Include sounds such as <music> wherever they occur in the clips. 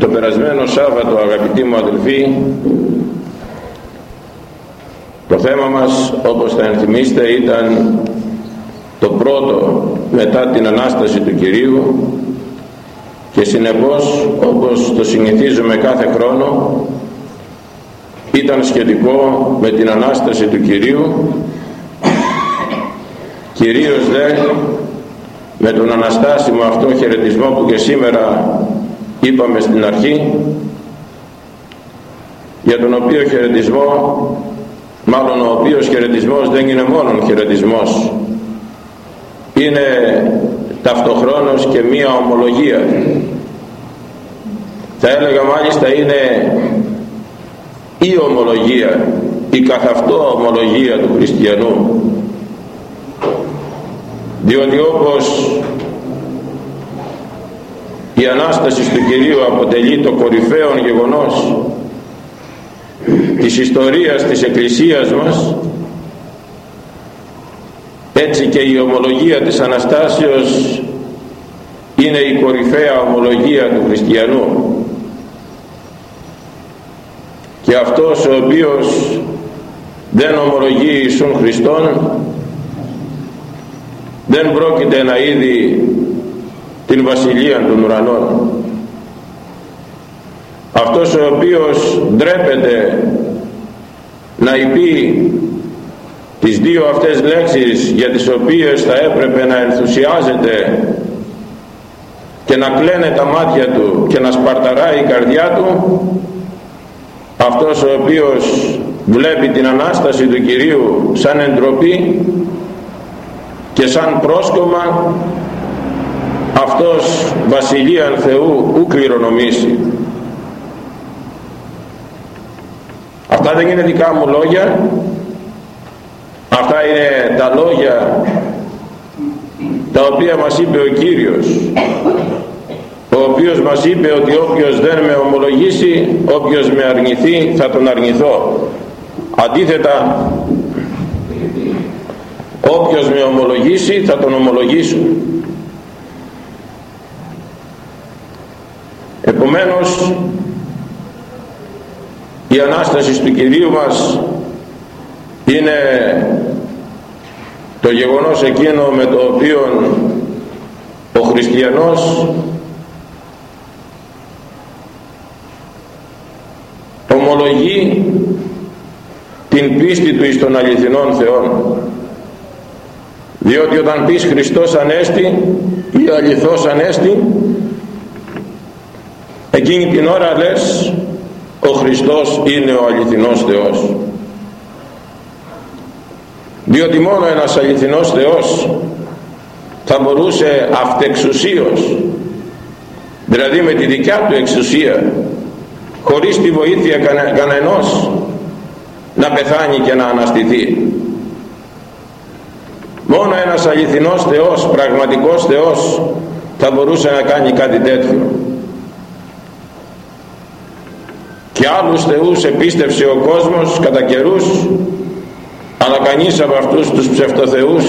το περασμένο Σάββατο αγαπητοί μου αδελφοί το θέμα μας όπως θα ενθυμίστε ήταν το πρώτο μετά την Ανάσταση του Κυρίου και συνεπώς όπως το συνηθίζουμε κάθε χρόνο ήταν σχετικό με την Ανάσταση του Κυρίου κυρίως δε με τον αναστάσιμο αυτό χαιρετισμό που και σήμερα είπαμε στην αρχή για τον οποίο χαιρετισμό μάλλον ο οποίος χαιρετισμός δεν είναι μόνο χαιρετισμός είναι ταυτοχρόνως και μία ομολογία. Θα έλεγα μάλιστα είναι η ομολογία η καθ' αυτό ομολογία του χριστιανού. Διότι όπως η Ανάστασης του Κυρίου αποτελεί το κορυφαίο γεγονός της ιστορίας της Εκκλησίας μας. Έτσι και η ομολογία της Αναστάσεως είναι η κορυφαία ομολογία του χριστιανού. Και αυτός ο οποίος δεν ομολογεί Ιησούν Χριστόν δεν πρόκειται να είδει την βασιλεία των ουρανών. Αυτός ο οποίος ντρέπεται να υπεί τις δύο αυτές λέξεις για τις οποίες θα έπρεπε να ενθουσιάζεται και να κλαίνε τα μάτια του και να σπαρταράει η καρδιά του αυτός ο οποίος βλέπει την Ανάσταση του Κυρίου σαν εντροπή και σαν πρόσκομα αυτός βασιλείαν Θεού ου κληρονομήσει. Αυτά δεν είναι δικά μου λόγια. Αυτά είναι τα λόγια τα οποία μας είπε ο Κύριος ο οποίος μας είπε ότι όποιος δεν με ομολογήσει όποιος με αρνηθεί θα τον αρνηθώ. Αντίθετα όποιος με ομολογήσει θα τον ομολογήσω επομένως η Ανάστασης του Κυρίου μας είναι το γεγονός εκείνο με το οποίο ο χριστιανός ομολογεί την πίστη του εις των αληθινών Θεών διότι όταν πεις Χριστός Ανέστη ή αληθώς Ανέστη εκείνη την ώρα λες ο Χριστός είναι ο αληθινός Θεός διότι μόνο ένας αληθινός Θεός θα μπορούσε αυτεξουσίως δηλαδή με τη δικιά του εξουσία χωρίς τη βοήθεια κανενός να πεθάνει και να αναστηθεί. Μόνο ένας αληθινός Θεός πραγματικός Θεός θα μπορούσε να κάνει κάτι τέτοιο και άλλους θεούς επίστευσε ο κόσμος κατά καιρούς αλλά κανείς από αυτούς τους ψευτοθεούς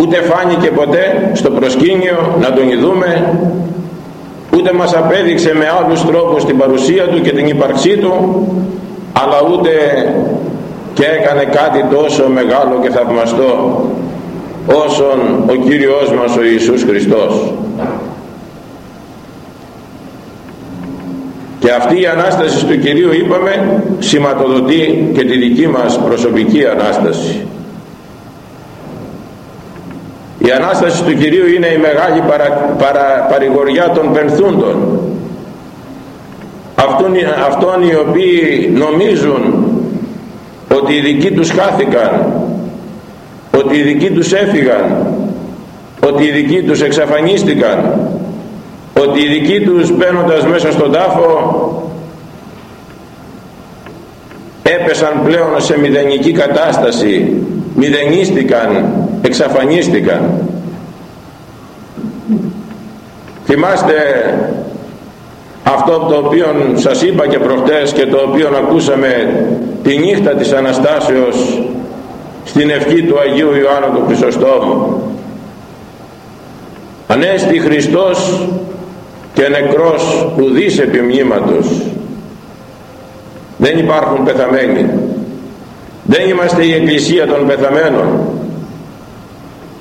ούτε φάνηκε ποτέ στο προσκήνιο να τον ειδούμε ούτε μας απέδειξε με άλλους τρόπους την παρουσία του και την ύπαρξή του αλλά ούτε και έκανε κάτι τόσο μεγάλο και θαυμαστό όσον ο Κύριος μας ο Ιησούς Χριστός και αυτή η Ανάσταση του Κυρίου είπαμε σηματοδοτεί και τη δική μας προσωπική Ανάσταση. Η Ανάσταση του Κυρίου είναι η μεγάλη παρα, παρα, παρηγοριά των πενθούντων. Αυτών, αυτών οι οποίοι νομίζουν ότι οι δικοί τους χάθηκαν ότι οι δικοί τους έφυγαν ότι οι δικοί τους εξαφανίστηκαν ότι οι δικοί τους μπαίνοντας μέσα στον τάφο έπεσαν πλέον σε μηδενική κατάσταση μηδενίστηκαν εξαφανίστηκαν. Θυμάστε αυτό το οποίο σας είπα και προχτές και το οποίο ακούσαμε τη νύχτα της Αναστάσεως στην ευχή του Αγίου Ιωάννου του Χρυσοστόμου Ανέστη Χριστός και νεκρός ουδής επιμνήματος δεν υπάρχουν πεθαμένοι. Δεν είμαστε η εκκλησία των πεθαμένων.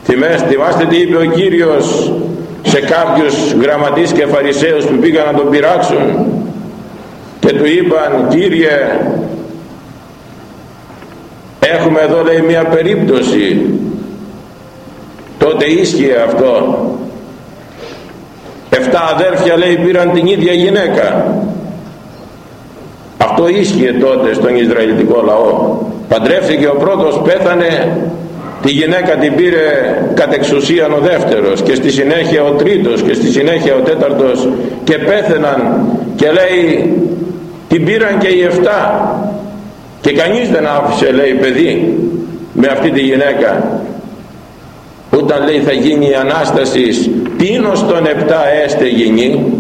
Θυμάστε τι είπε ο Κύριος σε κάποιους γραμματείς και φαρισαίους που πήγαν να τον πειράξουν και του είπαν Κύριε έχουμε εδώ λέει μια περίπτωση. Τότε ίσχυε αυτό εφτά αδέρφια λέει πήραν την ίδια γυναίκα. Αυτό ίσχυε τότε στον Ισραηλιτικό λαό. Παντρεύτηκε ο πρώτος πέθανε τη γυναίκα την πήρε κατ' εξουσίαν ο δεύτερος και στη συνέχεια ο τρίτος και στη συνέχεια ο τέταρτος και πέθαιναν και λέει την πήραν και οι εφτά. Και κανείς δεν άφησε λέει παιδί με αυτή τη γυναίκα όταν λέει θα γίνει η Ανάσταση τίνος των επτά έστε γίνει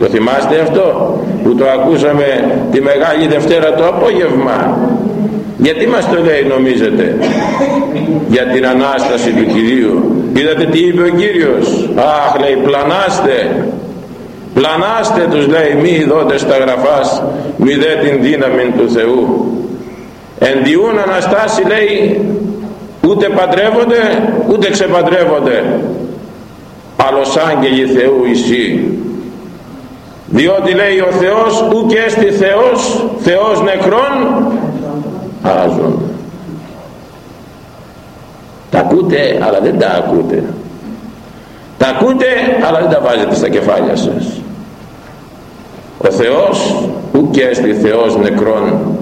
το θυμάστε αυτό που το ακούσαμε τη Μεγάλη Δευτέρα το απόγευμα. Γιατί μας το λέει νομίζετε για την Ανάσταση του Κυρίου. Είδατε τι είπε ο Κύριος; Αχ λέει πλανάστε πλανάστε τους λέει μη δότε στα γραφάς μη δε την δύναμη του Θεού ενδιούν Αναστάση λέει ούτε παντρεύονται ούτε ξεπαντρεύονται. Άλλος άγγελοι Θεού εσύ διότι λέει ο Θεός ου και έστι Θεός Θεός νεκρών άζων τα ακούτε αλλά δεν τα ακούτε. Τα ακούτε αλλά δεν τα βάζετε στα κεφάλια σας. Ο Θεός ου και έστι Θεός νεκρών ο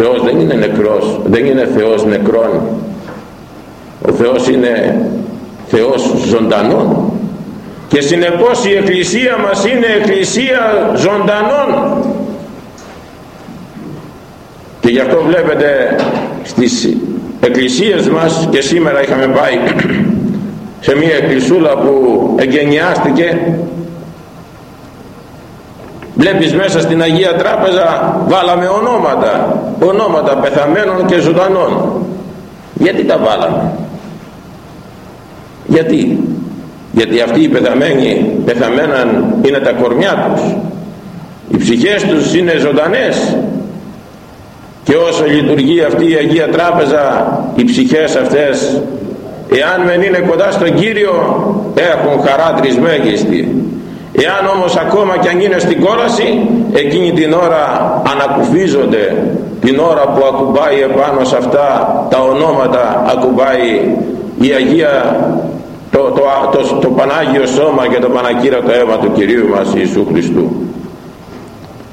Θεός δεν είναι νεκρός δεν είναι Θεός νεκρών. Ο Θεός είναι Θεός ζωντανών. Και συνεπώς η Εκκλησία μας είναι Εκκλησία ζωντανών. Και γι' αυτό βλέπετε στις εκκλησίες μας και σήμερα είχαμε πάει <clears throat> σε μια εκκλησούλα που εγκαινιάστηκε βλέπεις μέσα στην Αγία Τράπεζα βάλαμε ονόματα. Ονόματα πεθαμένων και ζωντανών. Γιατί τα βάλαμε; Γιατί; Γιατί αυτοί οι πεθαμένοι πεθαμέναν είναι τα κορμιά τους. Οι ψυχές τους είναι ζωντανές. Και όσο λειτουργεί αυτή η Αγία Τράπεζα οι ψυχές αυτές εάν μεν είναι κοντά στον Κύριο έχουν χαρά τρισμέγιστη εάν όμως ακόμα και αν είναι στην κόλαση εκείνη την ώρα ανακουφίζονται την ώρα που ακουμπάει επάνω σε αυτά τα ονόματα ακουμπάει η Αγία το, το, το, το Πανάγιο Σώμα και το Πανακύρατο αίμα του Κυρίου μας Ιησού Χριστού.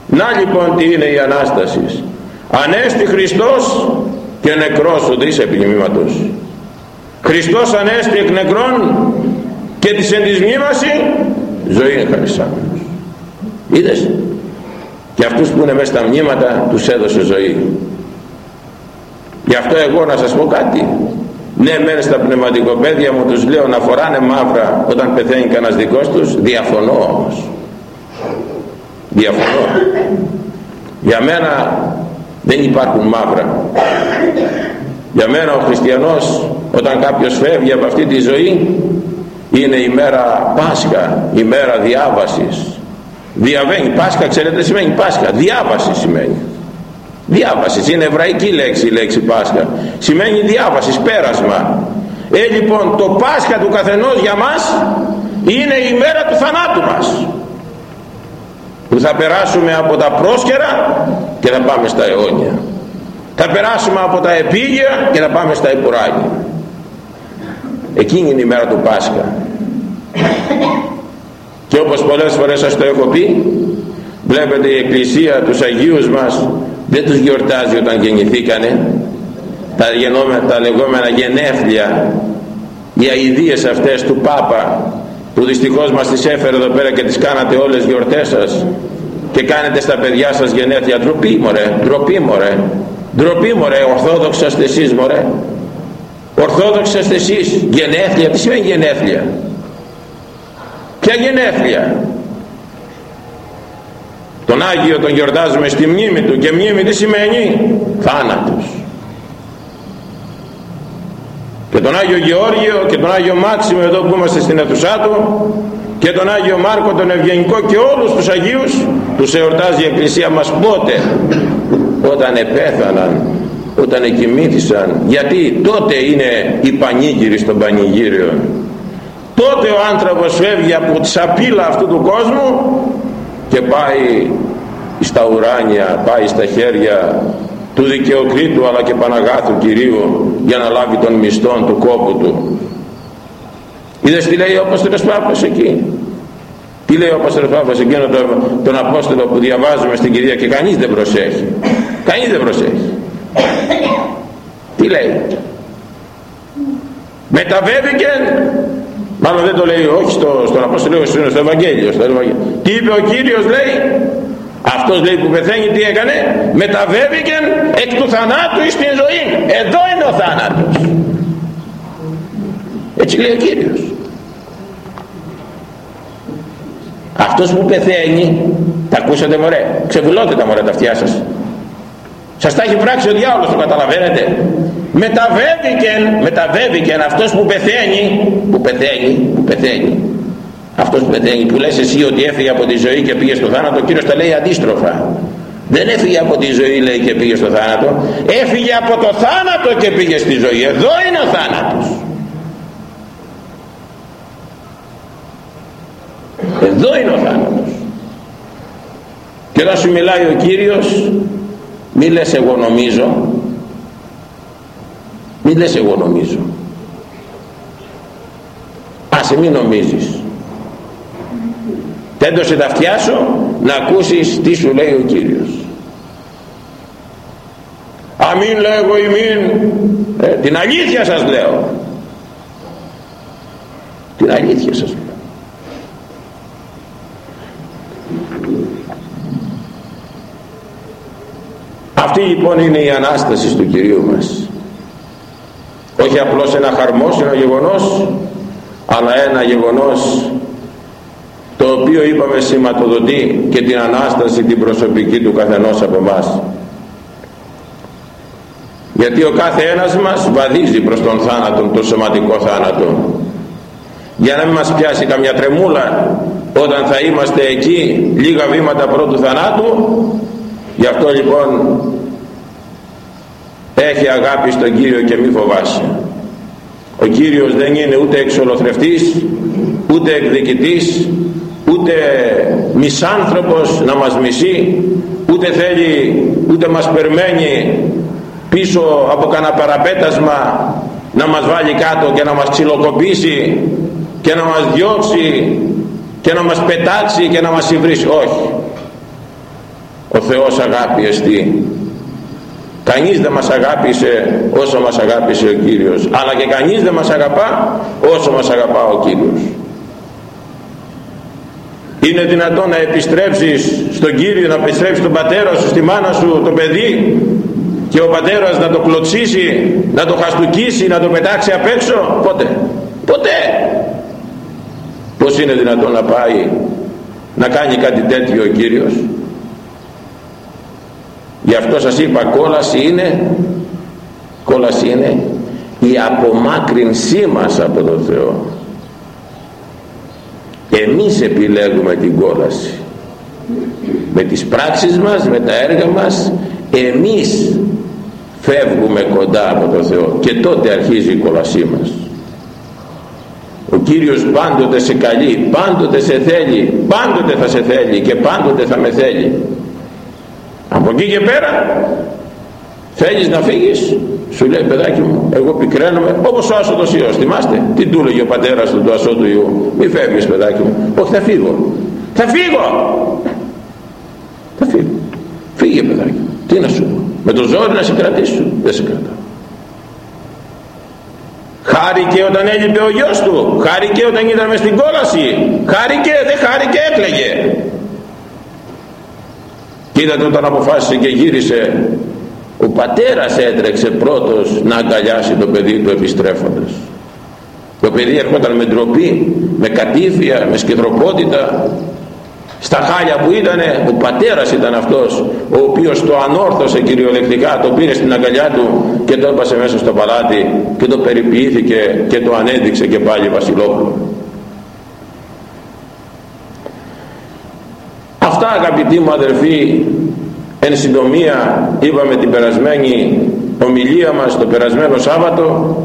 Να λοιπόν τι είναι η Ανάσταση. Ανέστη Χριστός και νεκρός ουδής επινημήματος Χριστός ανέστη εκ νεκρών και της εν της ζωή είναι χαρισάμενος είδες; Και αυτούς που είναι μέσα στα μνήματα τους έδωσε ζωή. Γι' αυτό εγώ να σας πω κάτι. Ναι μεν στα πνευματικοπαίδια μου τους λέω να φοράνε μαύρα όταν πεθαίνει κανένας δικός τους. Διαφωνώ όμως. Διαφωνώ. Για μένα δεν υπάρχουν μαύρα. Για μένα ο χριστιανός όταν κάποιος φεύγει από αυτή τη ζωή είναι η μέρα Πάσχα η μέρα διάβασης. Διαβαίνει Πάσχα ξέρετε τι σημαίνει Πάσχα; Διάβαση σημαίνει. Διάβαση είναι εβραϊκή λέξη η λέξη Πάσχα. Σημαίνει διάβασης πέρασμα. Ε λοιπόν το Πάσχα του καθενός για μας είναι η μέρα του θανάτου μας. Που θα περάσουμε από τα πρόσκαιρα και θα πάμε στα αιώνια. Θα περάσουμε από τα επίγεια και θα πάμε στα επουράγια εκείνη είναι η μέρα του Πάσχα. Και όπως πολλές φορές σας το έχω πει βλέπετε η Εκκλησία τους Αγίους μας δεν τους γιορτάζει όταν γεννηθήκανε. Τα, τα λεγόμενα γενέθλια οι αηδίες αυτές του Πάπα που δυστυχώς μας τις έφερε εδώ πέρα και τις κάνατε όλες γιορτές σας και κάνετε στα παιδιά σας γενέθλια. Ντροπή μωρέ, ντροπή μωρέ ντροπή μωρέ, ορθόδοξα εσείς μωρέ ορθόδοξα εσείς γενέθλια, τι σημαίνει γενέθλια; Ποια γενέθλια; Τον Άγιο τον γιορτάζουμε στη μνήμη του και μνήμη τι σημαίνει; Θάνατος. Και τον Άγιο Γεώργιο και τον Άγιο Μάξιμο εδώ που είμαστε στην αίθουσά του και τον Άγιο Μάρκο τον Ευγενικό και όλους τους Αγίους τους εορτάζει η Εκκλησία μας πότε; Όταν επέθαναν όταν εκοιμήθησαν. Γιατί τότε είναι οι πανήγυροι στον πανηγύριο. Τότε ο άνθρωπος φεύγει από τη σαπίλα αυτού του κόσμου και πάει στα ουράνια πάει στα χέρια του δικαιοκρίτου αλλά και Παναγάθου Κυρίου για να λάβει τον μισθόν του κόπου του. Είδες τι λέει ο Απόστολος Πάπας εκεί; Τι λέει ο Απόστολος Πάπας εκείνο τον, τον Απόστολο που διαβάζουμε στην Κυρία και κανείς δεν προσέχει. Κανείς δεν προσέχει τι λέει; Μεταβέβηκε μάλλον δεν το λέει όχι στο, στον Απόστολο στο, στο Ευαγγέλιο, στο Ευαγγέλιο. Τι είπε ο Κύριος λέει; Αυτός λέει που πεθαίνει τι έκανε; Μεταβέβηκε εκ του θανάτου εις την ζωή. Εδώ είναι ο θάνατος. Έτσι λέει ο Κύριος. Αυτός που πεθαίνει τα ακούσατε μωρέ; Ξεβουλώτε τα μωρέ τα αυτιά σας σας τα έχει πράξει ο διάολος το καταλαβαίνετε. Μεταβέβηκεν μεταβέβηκεν αυτός που πεθαίνει που πεθαίνει που πεθαίνει. Αυτός που πεθαίνει που λες εσύ ότι έφυγε από τη ζωή και πήγε στο θάνατο ο Κύριος τα λέει αντίστροφα. Δεν έφυγε από τη ζωή λέει και πήγε στο θάνατο. Έφυγε από το θάνατο και πήγε στη ζωή. Εδώ είναι ο θάνατος. Εδώ είναι ο θάνατος. Και όταν σου μιλάει ο Κύριος μη λες εγώ νομίζω μη λες εγώ νομίζω άσε μη νομίζεις. Τέντωσε τα αυτιά σου να ακούσεις τι σου λέει ο Κύριος. Αμήν λέγω ημίν ε, την αλήθεια σας λέω. Την αλήθεια σας λέω αυτή λοιπόν είναι η Ανάστασης του Κυρίου μας. Όχι απλώς ένα χαρμόσυνο γεγονός αλλά ένα γεγονός το οποίο είπαμε σηματοδοτεί και την Ανάσταση την προσωπική του καθενός από εμάς. Γιατί ο κάθε ένας μας βαδίζει προς τον θάνατο, τον σωματικό θάνατο. Για να μην μας πιάσει καμιά τρεμούλα όταν θα είμαστε εκεί λίγα βήματα πρώτου θανάτου γι' αυτό λοιπόν έχει αγάπη στον Κύριο και μη φοβάσαι. Ο Κύριος δεν είναι ούτε εξολοθρευτής ούτε εκδικητής ούτε μισάνθρωπος να μας μισεί ούτε θέλει ούτε μας περμένει πίσω από κανένα παραπέτασμα να μας βάλει κάτω και να μας ξυλοκοπήσει και να μας διώξει και να μας πετάξει και να μας υβρίσει. Όχι. Ο Θεός αγάπη εστί κανείς δεν μας αγάπησε όσο μας αγάπησε ο Κύριος. Αλλά και κανείς δεν μας αγαπά όσο μας αγαπά ο Κύριος. Είναι δυνατόν να επιστρέψεις στον Κύριο να επιστρέψεις τον πατέρα σου στη μάνα σου το παιδί και ο πατέρας να το κλωτσίσει να το χαστουκίσει να το πετάξει απ' έξω; Πότε ποτέ. Πως είναι δυνατόν να πάει να κάνει κάτι τέτοιο ο Κύριος; Γι' αυτό σας είπα κόλαση είναι κόλαση είναι η απομάκρυνσή μας από τον Θεό. Εμείς επιλέγουμε την κόλαση. Με τις πράξεις μας με τα έργα μας εμείς φεύγουμε κοντά από τον Θεό. Και τότε αρχίζει η κόλασή μας. Ο Κύριος πάντοτε σε καλεί πάντοτε σε θέλει πάντοτε θα σε θέλει και πάντοτε θα με θέλει από εκεί και πέρα θέλεις να φύγεις σου λέει παιδάκι μου εγώ πικραίνομαι όπως ο άσωτος Υιός θυμάστε τι του έλεγε ο πατέρας του του ασώτου Υιού μη φεύγεις παιδάκι μου όχι θα φύγω θα φύγω θα φύγω φύγε παιδάκι μου τι να σου πω με το ζόρι να σε κρατήσω δεν σε κρατάω Χάρηκε όταν έλειπε ο γιος του. Χάρηκε όταν ήταν μες στην κόλαση. Χάρηκε, δεν χάρηκε, έκλαιγε. Και είδατε όταν αποφάσισε και γύρισε, ο πατέρας έτρεξε πρώτος να αγκαλιάσει το παιδί του επιστρέφοντας. Το παιδί ερχόταν με ντροπή, με κατήφια, με σκεδροπότητα, στα χάλια που ήταν ο πατέρας ήταν αυτός ο οποίος το ανόρθωσε κυριολεκτικά το πήρε στην αγκαλιά του και το έπασε μέσα στο παλάτι και το περιποιήθηκε και το ανέδειξε και πάλι βασιλόπουλο Αυτά αγαπητοί μου αδερφοί εν συντομία είπαμε την περασμένη ομιλία μας το περασμένο Σάββατο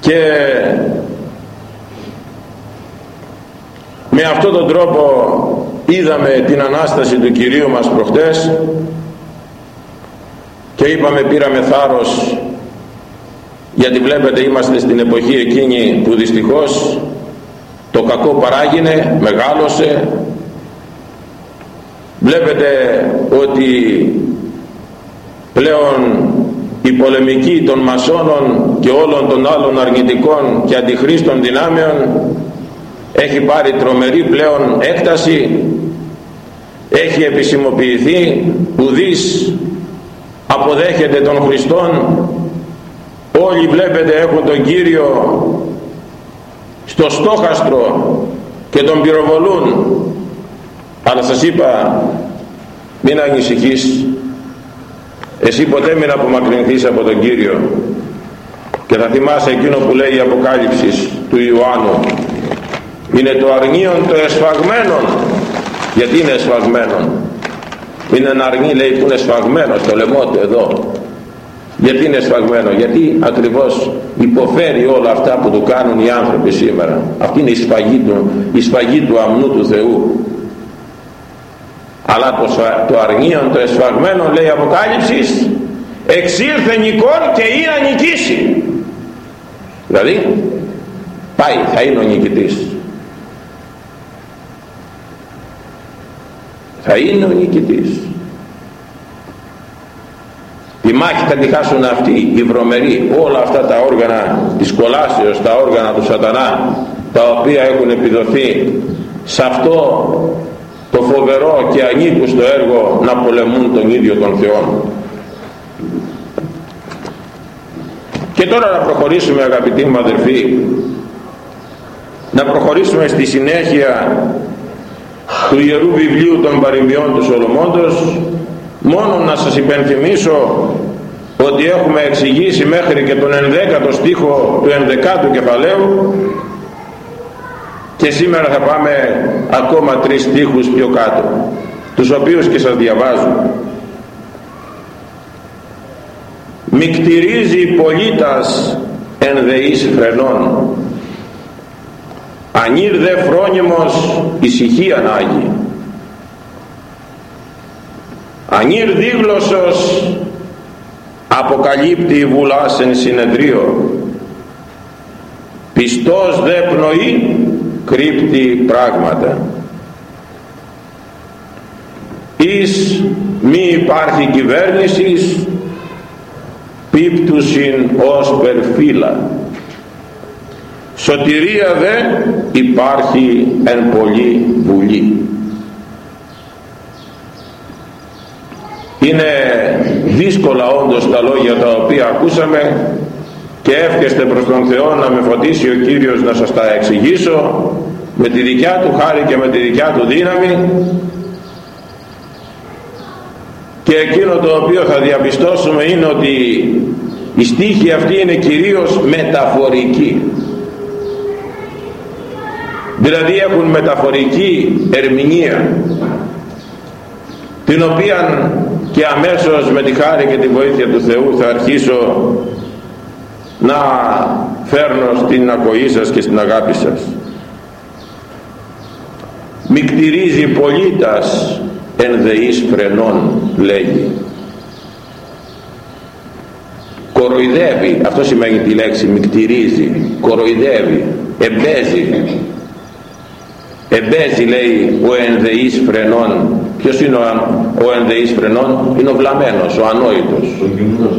και με αυτόν τον τρόπο είδαμε την Ανάσταση του Κυρίου μας προχτές και είπαμε πήραμε θάρρος γιατί βλέπετε είμαστε στην εποχή εκείνη που δυστυχώς το κακό παράγινε, μεγάλωσε βλέπετε ότι πλέον η πολεμική των μασόνων και όλων των άλλων αρνητικών και αντιχρίστων δυνάμεων έχει πάρει τρομερή πλέον έκταση έχει επισημοποιηθεί ουδής αποδέχεται τον Χριστόν. Όλοι βλέπετε έχουν τον Κύριο στο στόχαστρο και τον πυροβολούν αλλά σας είπα μην ανησυχείς. Εσύ ποτέ μην απομακρυνθείς από τον Κύριο. Και θα θυμάσαι εκείνο που λέει η Αποκάλυψη του Ιωάννου. Είναι το αρνίον το εσφαγμένον. Γιατί είναι εσφαγμένον; Είναι ένα αρνί λέει που είναι σφαγμένο στο λαιμό του εδώ. Γιατί είναι σφαγμένο; Γιατί ακριβώς υποφέρει όλα αυτά που του κάνουν οι άνθρωποι σήμερα. Αυτή είναι η σφαγή του, η σφαγή του αμνού του Θεού αλλά το, το αρνίον το εσφαγμένο λέει Αποκάλυψης εξήλθε νικών και είναι να νικήσει. Δηλαδή πάει θα είναι ο νικητής. Θα είναι ο νικητής. Τη μάχη θα τη χάσουν αυτοί οι βρωμεροί όλα αυτά τα όργανα της κολάσεως τα όργανα του σατανά τα οποία έχουν επιδοθεί σε αυτό το φοβερό και ανήκουστο έργο να πολεμούν τον ίδιο τον Θεό. Και τώρα να προχωρήσουμε αγαπητοί μου αδερφοί να προχωρήσουμε στη συνέχεια του Ιερού Βιβλίου των Παροιμιών του Σολομώντος. Μόνο να σας υπενθυμίσω ότι έχουμε εξηγήσει μέχρι και τον 11ο στίχο του 11ου κεφαλαίου και σήμερα θα πάμε ακόμα τρεις στίχους πιο κάτω τους οποίους και σας διαβάζω. Μικτηρίζει πολίτας εν δεής φρενών. Ανήρ δε φρόνιμος ησυχία Άγιη ανήρ δίγλωσος αποκαλύπτει βουλάς εν συνεδρίο πιστός δε πνοή κρύπτει πράγματα. Εις μη υπάρχει κυβέρνησης πίπτουσιν ως περφύλα σωτηρία δε υπάρχει εν πολύ βουλή. Είναι δύσκολα όντως τα λόγια τα οποία ακούσαμε και εύχεστε προς τον Θεό να με φωτίσει ο Κύριος να σας τα εξηγήσω με τη δικιά του χάρη και με τη δικιά του δύναμη και εκείνο το οποίο θα διαπιστώσουμε είναι ότι η στίχη αυτή είναι κυρίως μεταφορική. Δηλαδή έχουν μεταφορική ερμηνεία την οποία και αμέσως με τη χάρη και τη βοήθεια του Θεού θα αρχίσω να φέρνω στην ακοή σας και στην αγάπη σας. Μικτηρίζει πολίτας εν δεής φρενών λέγει. Κοροϊδεύει αυτό σημαίνει τη λέξη μικτηρίζει κοροϊδεύει εμπέζει. Εμπέζει λέει ο ενδεής φρενών. Ποιος είναι ο, ο ενδεής φρενών; Είναι ο βλαμένος, ο ανόητος. Ο γυμνός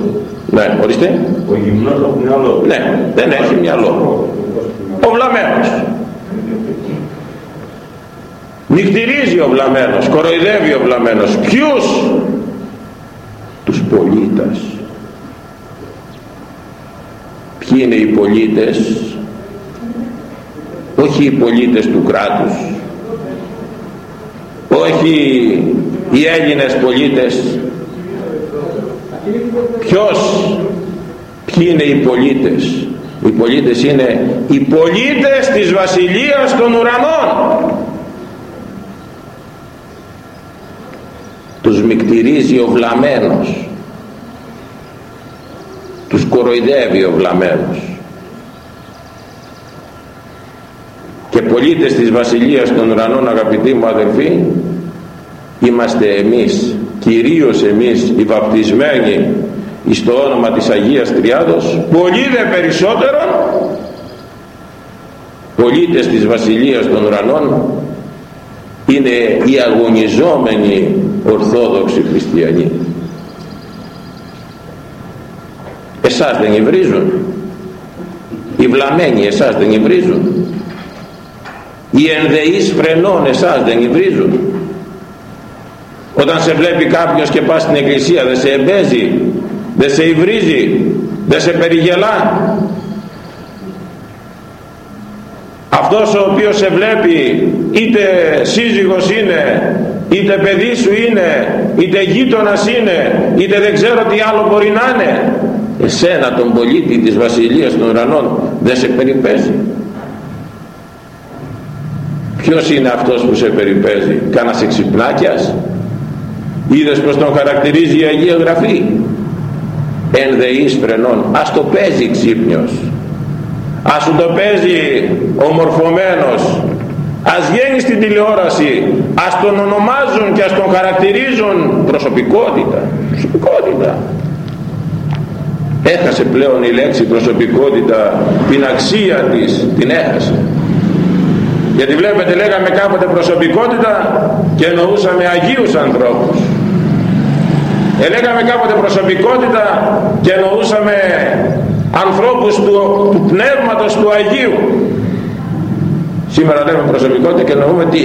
ναι, ορίστε. Ο γυμνός από μυαλό ναι, δεν έχει μυαλό. Ο βλαμένος νυχτηρίζει ο βλαμένος κοροϊδεύει ο βλαμένος ποιους; Τους πολίτες. Ποιοι είναι οι πολίτες; Όχι οι πολίτες του κράτους. Όχι οι Έλληνες πολίτες ποιος; Ποιοι είναι οι πολίτες; Οι πολίτες είναι οι πολίτες της βασιλείας των ουρανών. Τους μικτηρίζει ο βλαμένος τους κοροϊδεύει ο βλαμένος και πολίτες της Βασιλείας των Ουρανών αγαπητοί μου αδελφοί είμαστε εμείς κυρίως εμείς οι βαπτισμένοι στο όνομα της Αγίας Τριάδος πολύ δε περισσότερο πολίτες της Βασιλείας των Ουρανών είναι οι αγωνιζόμενοι Ορθόδοξοι Χριστιανοί. Εσάς δεν υβρίζουν. Οι βλαμμένοι εσάς δεν υβρίζουν. Οι ενδεείς φρενών εσάς δεν υβρίζουν όταν σε βλέπει κάποιος και πας στην εκκλησία δεν σε εμπέζει δεν σε υβρίζει δεν σε περιγελά. Αυτός ο οποίος σε βλέπει είτε σύζυγος είναι είτε παιδί σου είναι είτε γείτονας είναι είτε δεν ξέρω τι άλλο μπορεί να είναι εσένα τον πολίτη της βασιλείας των ουρανών δεν σε περιπέζει. Ποιος είναι αυτός που σε περιπέζει κάνας εξυπνάκιας; Είδες πως τον χαρακτηρίζει η Αγία Γραφή; Ενδεής φρενών. Ας το παίζει ξύπνιος. Ας σου το παίζει ομορφωμένος. Ας βγαίνει στην τηλεόραση. Ας τον ονομάζουν και ας τον χαρακτηρίζουν προσωπικότητα. Προσωπικότητα. Έχασε πλέον η λέξη προσωπικότητα την αξία της την έχασε. Γιατί βλέπετε λέγαμε κάποτε προσωπικότητα και εννοούσαμε Αγίους ανθρώπους ελέγαμε κάποτε προσωπικότητα και εννοούσαμε ανθρώπους του, του πνεύματος του Αγίου. Σήμερα λέμε προσωπικότητα και εννοούμε τι;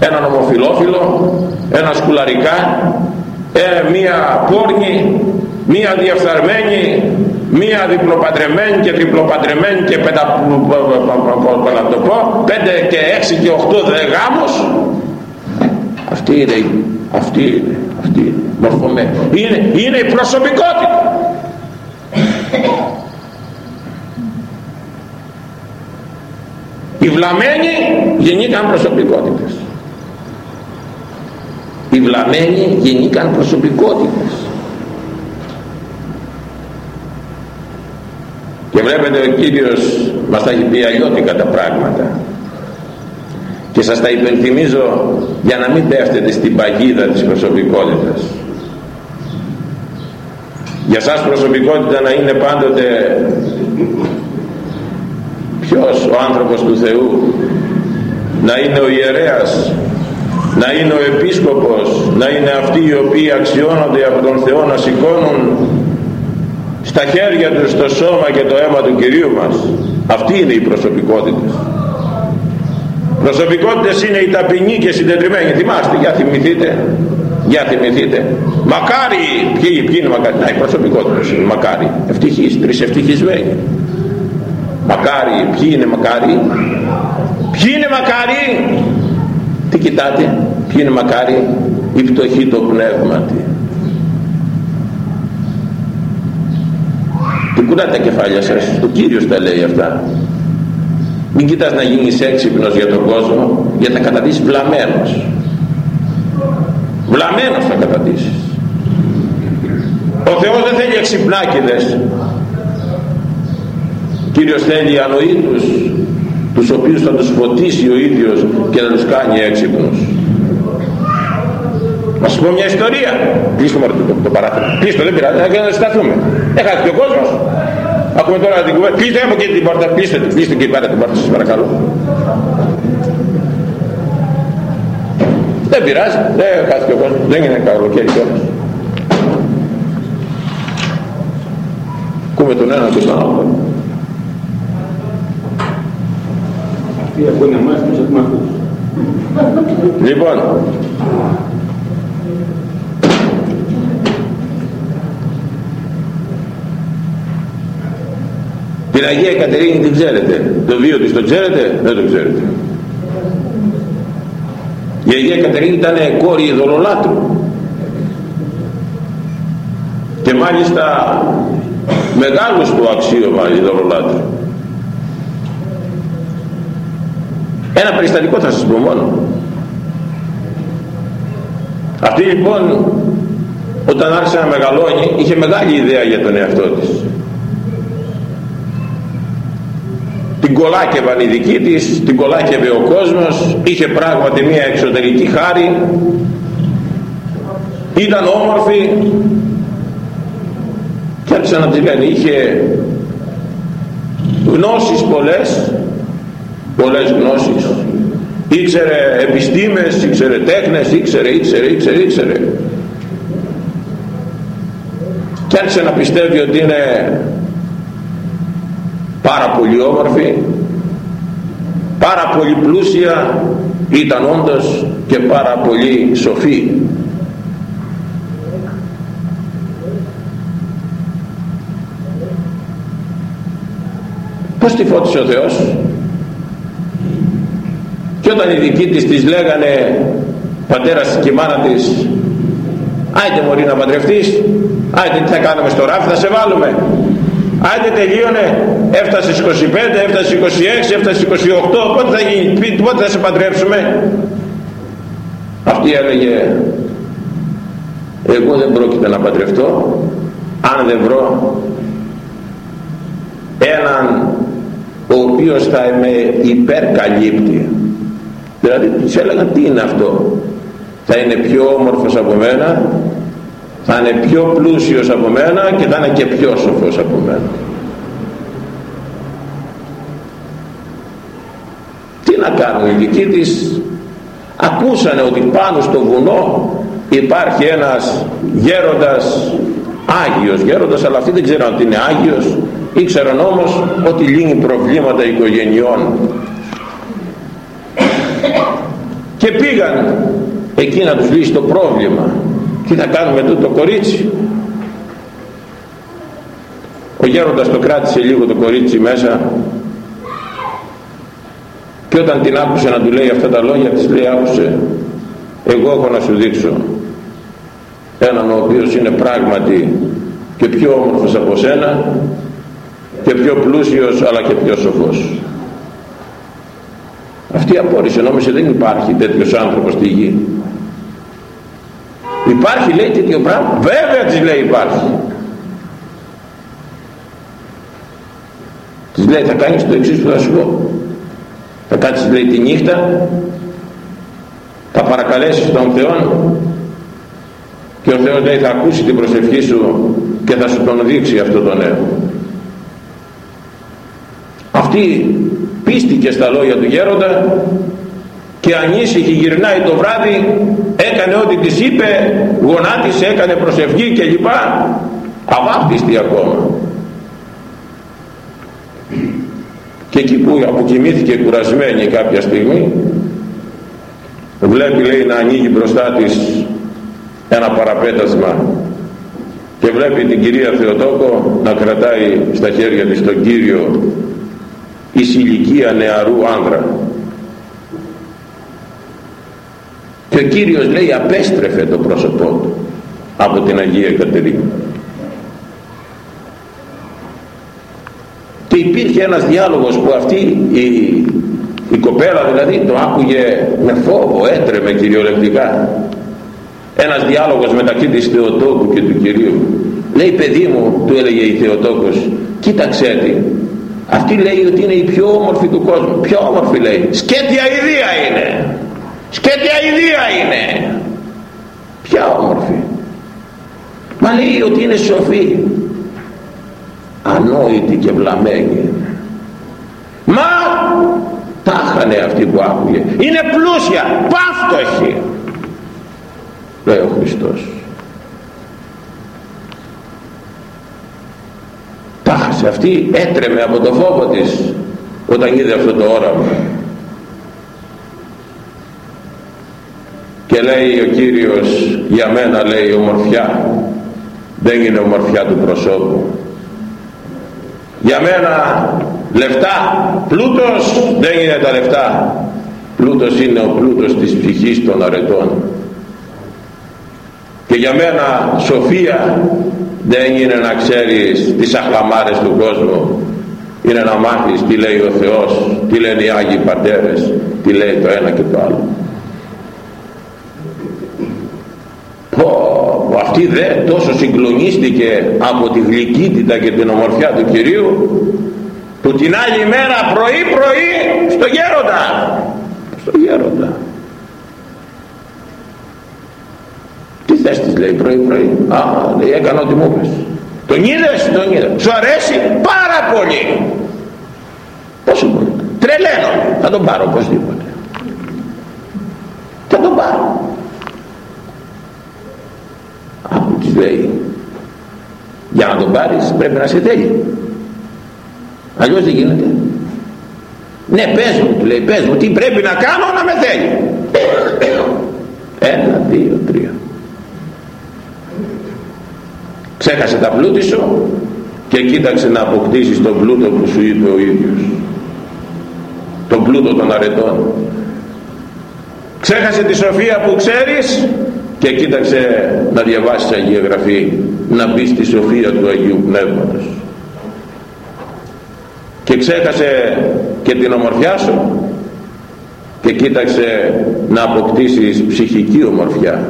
Έναν ομοφιλόφιλο ένα σκουλαρικά ε, μία πόρνη μία διαφθαρμένη μία διπλοπαντρεμένη και τριπλοπαντρεμένη και πέντα, να το πω, πέντε και έξι και οχτώ δε γάμους αυτή είναι αυτή είναι αυτή είναι μορφωμένη είναι, είναι η προσωπικότητα. Οι βλαμμένοι γεννήκαν προσωπικότητες. Οι βλαμμένοι γεννήκαν προσωπικότητες. Και βλέπετε ο Κύριος μας τα έχει πει αλλιώτικα τα πράγματα και σας τα υπενθυμίζω για να μην πέφτετε στην παγίδα της προσωπικότητας. Για σας προσωπικότητα να είναι πάντοτε ποιος ο άνθρωπος του Θεού να είναι ο ιερέας να είναι ο επίσκοπος να είναι αυτοί οι οποίοι αξιώνονται από τον Θεό να σηκώνουν στα χέρια τους το σώμα και το αίμα του Κυρίου μας. Αυτή είναι η προσωπικότητα προσωπικότητες είναι οι ταπεινοί και συντετριμένοι. Θυμάστε για θυμηθείτε. Για θυμηθείτε. Μακάρι ποιοι, ποιοι είναι μακάρι. Να οι προσωπικότητες είναι μακάρι. Ευτυχείς τρισευτυχισμένοι μακάρι ποιοι είναι μακάρι. Ποιοι είναι μακάρι. Τι κοιτάτε ποιοι είναι μακάρι. Η πτωχή το πνεύματι τι κουνάτε τα κεφάλια σας. Ο Κύριος τα λέει αυτά μην κοιτάς να γίνεις έξυπνος για τον κόσμο για να καταδείσεις βλαμμένος. Βλαμμένος θα καταδείσεις ο Θεός δεν θέλει εξυπνάκηδες. Κύριος θέλει ανοήτους τους οποίους θα τους φωτίσει ο ίδιος και να τους κάνει έξυπνους. Να σου πω μια ιστορία. Κλείστο μόνο το, το παράθυρο. Κλείστο δεν πειράζει. Να σταθούμε. Έχασε ο κόσμος Ακούμε τώρα την κουβέντα. Κλείστε από εκεί την πόρτα. Κλείστε, κλείστε και πέρα την πόρτα σας παρακαλώ. Δεν πειράζει. Δεν χάθηκε ο κόσμος. Δεν είναι καλοκαίρι κιόλας. Ακούμε τον ένα και τον άλλο. Αυτοί ακούνε εμάς, εμείς έχουμε ακούσει. Λοιπόν, Την Αγία Κατερίνη την ξέρετε. Το βίο της το ξέρετε; Δεν το ξέρετε. Η Αγία Κατερίνη ήταν κόρη ειδωλολάτρου. Και μάλιστα μεγάλος του αξίωμα ειδωλολάτρου. Ένα περιστατικό θα σας πω μόνο. αυτή λοιπόν όταν άρχισε να μεγαλώνει είχε μεγάλη ιδέα για τον εαυτό της την κολάκευαν οι δικοί της την κολάκευε ο κόσμος είχε πράγματι μια εξωτερική χάρη. Ήταν όμορφη. Και άρχισαν να τη λένε είχε γνώσεις πολλές πολλές γνώσεις. Ήξερε επιστήμες, ήξερε τέχνες, ήξερε, ήξερε, ήξερε, ήξερε. Και άρχισε να πιστεύει ότι είναι πάρα πολύ όμορφη, πάρα πολύ πλούσια, ήταν όντως και πάρα πολύ σοφή. Πώς τη φώτισε ο Θεός; Και όταν οι δικοί της της λέγανε πατέρας και η μάνα της άιτε μωρή να παντρευτείς άιτε τι θα κάνουμε στο ράφι θα σε βάλουμε άιτε τελείωνε. Έφτασες 25 έφτασες 26 έφτασες 28 πότε θα, γίνει, πότε θα σε παντρέψουμε; Αυτή έλεγε εγώ δεν πρόκειται να παντρευτώ. Αν δεν βρω έναν ο οποίος θα με υπερκαλύπτει δηλαδή τους έλεγαν τι είναι αυτό; Θα είναι πιο όμορφος από μένα θα είναι πιο πλούσιος από μένα και θα είναι και πιο σοφός από μένα. Τι να κάνουν οι δικοί της ακούσανε ότι πάνω στο βουνό υπάρχει ένας γέροντας Άγιος γέροντας αλλά αυτοί δεν ξέραν ότι είναι Άγιος ήξεραν όμως ότι λύνει προβλήματα οικογενειών. Και πήγαν εκεί να τους λύσει το πρόβλημα τι θα κάνουμε τούτο το κορίτσι. Ο γέροντας το κράτησε λίγο το κορίτσι μέσα και όταν την άκουσε να του λέει αυτά τα λόγια της λέει άκουσε εγώ έχω να σου δείξω έναν ο οποίος είναι πράγματι και πιο όμορφος από σένα και πιο πλούσιος αλλά και πιο σοφός αυτή απόρρισε νόμιζε δεν υπάρχει τέτοιος άνθρωπος στη γη υπάρχει λέει τέτοιο πράγμα. Βέβαια της λέει υπάρχει. Της λέει θα κάνεις το εξής που θα σου πω. Θα κάτσεις λέει τη νύχτα. Θα παρακαλέσεις τον Θεό και ο Θεός λέει θα ακούσει την προσευχή σου και θα σου τον δείξει αυτό το νέο. Αυτή πίστηκε στα λόγια του γέροντα και ανήσυχη γυρνάει το βράδυ έκανε ό,τι της είπε γονάτισε έκανε προσευχή και λοιπά αβάπτιστη ακόμα. Και εκεί που αποκοιμήθηκε κουρασμένη κάποια στιγμή βλέπει λέει να ανοίγει μπροστά της ένα παραπέτασμα και βλέπει την κυρία Θεοτόκο να κρατάει στα χέρια της τον Κύριο εις ηλικία νεαρού άνδρα και ο Κύριος λέει απέστρεφε το πρόσωπό του από την Αγία Κατερίνα και υπήρχε ένας διάλογος που αυτή η, η κοπέλα δηλαδή το άκουγε με φόβο έτρεμε κυριολεκτικά. Ένας διάλογος μεταξύ της Θεοτόκου και του Κυρίου. Λέει παιδί μου του έλεγε η Θεοτόκος κοίταξέ τη αυτή λέει ότι είναι η πιο όμορφη του κόσμου. Πιο όμορφη λέει. Σκέτια ιδία είναι σκέτια ιδία είναι. Ποια όμορφη. Μα λέει ότι είναι σοφή. Ανόητη και βλαμμένη. Μα τάχανε αυτή που άκουγε. Είναι πλούσια. Πάφτωχη λέει ο Χριστός. Τάχασε αυτή. Έτρεμε από το φόβο της όταν είδε αυτό το όραμα και λέει ο Κύριος για μένα λέει ομορφιά δεν είναι ομορφιά του προσώπου. Για μένα λεφτά πλούτος δεν είναι τα λεφτά. Πλούτος είναι ο πλούτος της ψυχής των αρετών. Και για μένα σοφία δεν είναι να ξέρεις τις αχλαμάρες του κόσμου. Είναι να μάθεις τι λέει ο Θεός τι λένε οι Άγιοι Πατέρες τι λέει το ένα και το άλλο Πω, αυτή δε τόσο συγκλονίστηκε από τη γλυκύτητα και την ομορφιά του Κυρίου που την άλλη μέρα πρωί πρωί στο γέροντα. Στο γέροντα. Τι θες της λέει πρωί πρωί. Α λέει έκανα ό,τι μου είπες. Τον είδες τον είδες. Σου αρέσει πάρα πολύ. Πόσο πολύ. Τρελαίνω. Θα τον πάρω οπωσδήποτε. Θα τον πάρω άκου της λέει για να τον πάρεις πρέπει να σε θέλει αλλιώς δεν γίνεται. Ναι πες μου του λέει πες μου τι πρέπει να κάνω να με θέλει ένα δύο τρία. Ξέχασε τα πλούτη σου και κοίταξε να αποκτήσεις τον πλούτο που σου είπε ο ίδιος. Τον πλούτο των αρετών. Ξέχασε τη σοφία που ξέρεις και κοίταξε να διαβάσεις Αγία Γραφή να μπει στη σοφία του Αγίου Πνεύματος. Και ξέχασε και την ομορφιά σου. Και κοίταξε να αποκτήσεις ψυχική ομορφιά.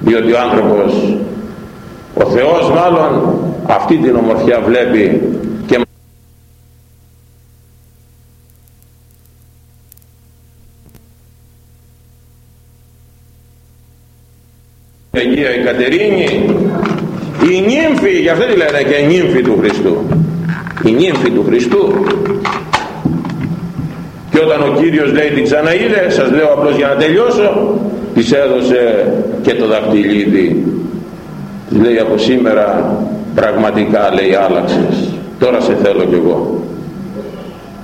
Διότι ο άνθρωπος ο Θεός μάλλον αυτή την ομορφιά βλέπει και Αγία η Κατερίνη η νύμφη γι' αυτό τη λένε και η νύμφη του Χριστού. Η νύμφη του Χριστού. Και όταν ο Κύριος λέει την ξαναείδε σας λέω απλώς για να τελειώσω της έδωσε και το δαχτυλίδι της λέει από σήμερα πραγματικά λέει άλλαξες. Τώρα σε θέλω κι εγώ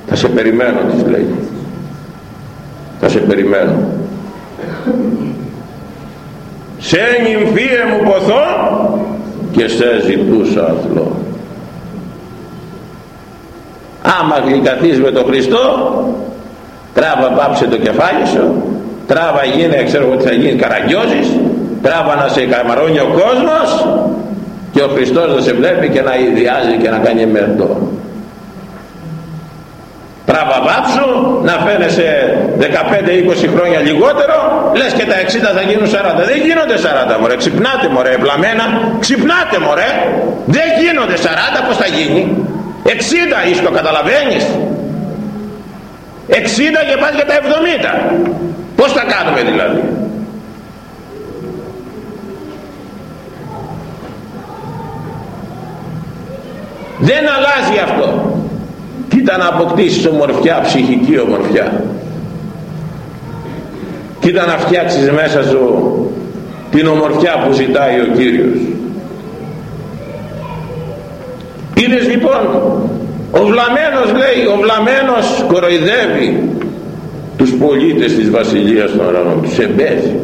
θα σε περιμένω της λέει. Θα σε περιμένω σε νυμφίε μου ποθώ και σε ζητούσα αθλό άμα γλυκαθείς με τον Χριστό τράβα πάψε το κεφάλι σου τράβα γίνε ξέρω ότι θα γίνει καραγκιόζης τράβα να σε καμαρώνει ο κόσμος και ο Χριστός να σε βλέπει και να ιδιάζει και να κάνει εμερτό τράβα πάψου να φαίνεσαι 15-20 χρόνια λιγότερο λες και τα 60 θα γίνουν 40 δεν γίνονται 40 μωρέ. Ξυπνάτε μωρέ ευλαμμένα ξυπνάτε μωρέ. Δεν γίνονται 40 πως θα γίνει. 60 είσαι το καταλαβαίνεις. 60 και πας για τα 70 πως θα κάνουμε δηλαδή. Δεν αλλάζει αυτό κοίτα να αποκτήσεις ομορφιά ψυχική ομορφιά. Κοίτα να φτιάξεις μέσα σου την ομορφιά που ζητάει ο Κύριος. Είδες λοιπόν ο βλαμένος λέει ο βλαμένος κοροϊδεύει τους πολίτες της βασιλείας των ουρανών τους εμπέζει.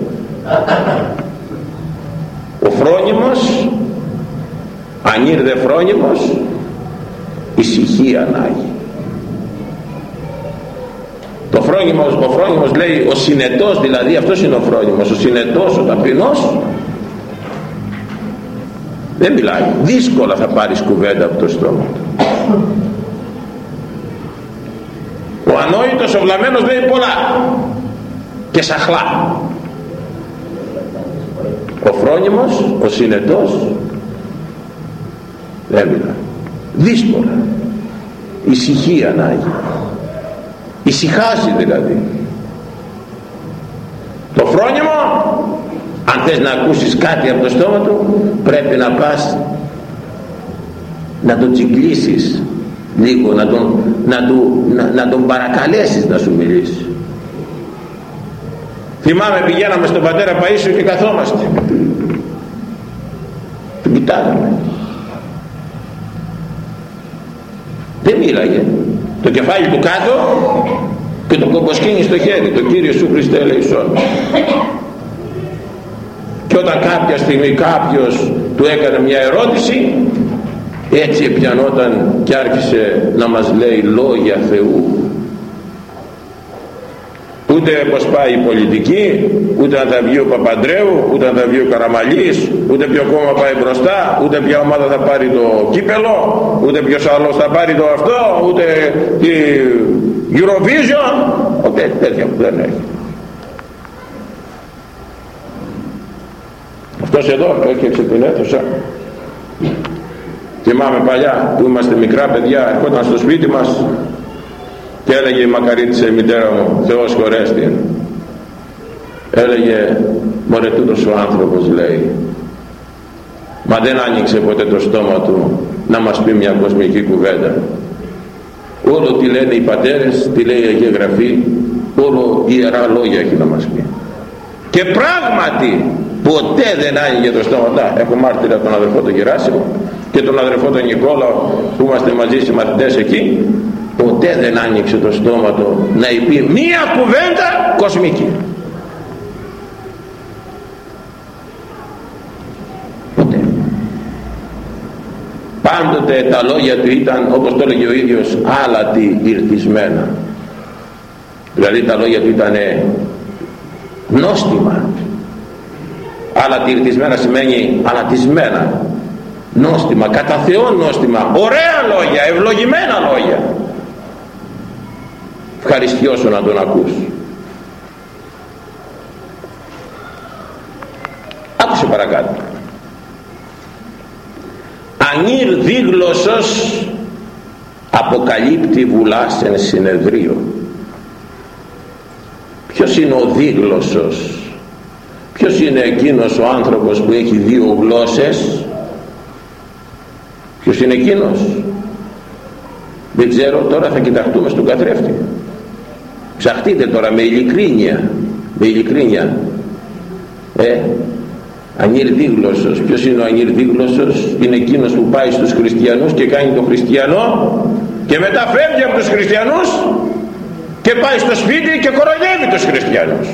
Ο φρόνιμος αν ήρθε φρόνιμος ησυχία να έχει το φρόνιμος, ο φρόνιμος λέει ο συνετός δηλαδή αυτός είναι ο φρόνιμος ο συνετός, ο ταπεινός. Δεν μιλάει. Δύσκολα θα πάρεις κουβέντα από το στόμα. Του ο ανόητος ο βλαμμένος λέει πολλά. Και σαχλά ο φρόνιμος ο συνετός δεν μιλάει. Δύσκολα. Ησυχία να έχει ησυχάζει δηλαδή. Το φρόνιμο αν θες να ακούσεις κάτι από το στόμα του πρέπει να πας να τον τσιγκλίσεις λίγο να τον, να, του, να, να τον παρακαλέσεις να σου μιλήσει. Θυμάμαι πηγαίναμε στον πατέρα Παΐσιο και καθόμαστε. Τον κοιτάγαμε. Δεν μίλαγε το κεφάλι του κάτω και το κομποσκίνη στο χέρι το Κύριο Σου Χριστέ ελεησόν και όταν κάποια στιγμή κάποιος του έκανε μια ερώτηση έτσι επιανόταν και άρχισε να μας λέει λόγια Θεού ούτε πως πάει η πολιτική ούτε αν θα βγει ο Παπαντρέου ούτε αν θα βγει ο Καραμαλής ούτε ποιο κόμμα πάει μπροστά ούτε ποια ομάδα θα πάρει το κύπελο ούτε ποιος άλλος θα πάρει το αυτό ούτε τη Eurovision. Ούτε τέτοια που δεν έχει. Αυτός εδώ έφτιαξε την αίθουσα θυμάμαι παλιά που είμαστε μικρά παιδιά ερχόταν στο σπίτι μας και έλεγε η μακαρίτησα η μητέρα μου Θεός χωρέστη έλεγε μωρέ τούτος ο άνθρωπος λέει μα δεν άνοιξε ποτέ το στόμα του να μας πει μια κοσμική κουβέντα όλο τι λένε οι πατέρες τι λέει η Αγία Γραφή όλο ιερά λόγια έχει να μας πει. Και πράγματι ποτέ δεν άνοιγε το στόμα. Να έχω μάρτυρα τον αδερφό τον Γεράσιμο και τον αδερφό τον Νικόλα που είμαστε μαζί στις μαθητές εκεί ποτέ δεν άνοιξε το στόμα του να πει μία κουβέντα κοσμική. Ποτέ. Πάντοτε τα λόγια του ήταν όπως το έλεγε ο ίδιος άλατη ηρτισμένα δηλαδή τα λόγια του ήταν νόστιμα. Αλατηρτισμένα σημαίνει αλατισμένα. Νόστιμα, κατά Θεό νόστιμα. Ωραία λόγια, ευλογημένα λόγια ευχαριστιώσω να τον ακούς άκουσε παρακάτω. Ανήρ δίγλωσσος αποκαλύπτει βουλάς εν συνεδρίο. Ποιος είναι ο δίγλωσσος; Ποιος είναι εκείνος ο άνθρωπος που έχει δύο γλώσσες; Ποιος είναι εκείνος; Δεν ξέρω τώρα θα κοιταχτούμε στον καθρέφτη ψαχτείτε τώρα με ειλικρίνεια με ειλικρίνεια. Ε ανήρδίγλωσσος. Ποιος είναι ο ανήρδίγλωσσος; Είναι εκείνος που πάει στους χριστιανούς και κάνει τον χριστιανό και μετά φεύγει από τους χριστιανούς και πάει στο σπίτι και κοροϊδεύει τους χριστιανούς.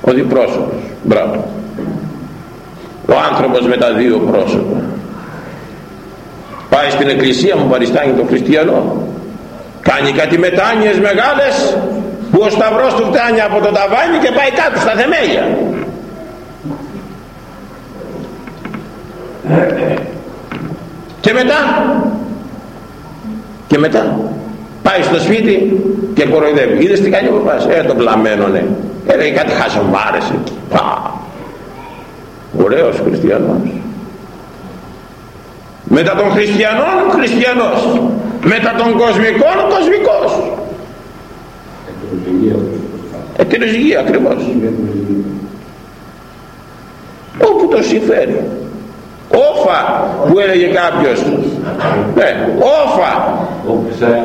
Ο διπρόσωπος. Μπράβο. Ο άνθρωπος με τα δύο πρόσωπα. Πάει στην εκκλησία μου παριστάνει τον χριστιανό κάνει κάτι μετάνοιες μεγάλες που ο σταυρός του φτάνει από το ταβάνι και πάει κάτω στα θεμέλια. Και μετά και μετά πάει στο σπίτι και κοροϊδεύει. Είδες τι κάνει ο παπάς; Ε το πλαμένο ναι έλεγε κάτι χασομάρες εκεί Πα. ωραίος χριστιανός. Μετά των χριστιανών χριστιανός μετά των κοσμικών κοσμικός. Εκκλησία ε, ακριβώς. Όπου το συμφέρει. Όφα που έλεγε κάποιος. Ναι, όφα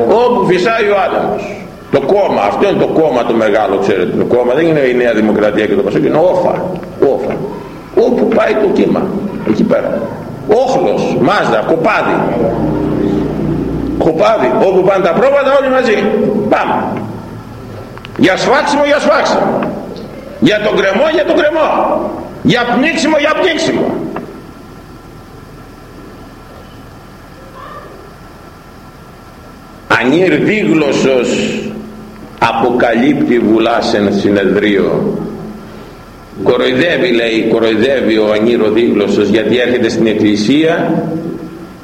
όπου φυσάει ο Άδαμος το κόμμα, αυτό είναι το κόμμα το μεγάλο ξέρετε. Το κόμμα δεν είναι η Νέα Δημοκρατία και το Πασόκ είναι όφα, όφα όπου πάει το κύμα εκεί πέρα. Όχλος, μάζα, κοπάδι κοπάδι όπου πάνε τα πρόβατα όλοι μαζί. Πάμε. Για σφάξιμο για σφάξιμο. Για τον κρεμό για τον κρεμό. Για πνίξιμο για πνίξιμο. Ανήρδίγλωσσος αποκαλύπτει βουλάσεν συνεδρίο. Κοροϊδεύει λέει κοροϊδεύει ο ανήροδίγλωσσος γιατί έρχεται στην εκκλησία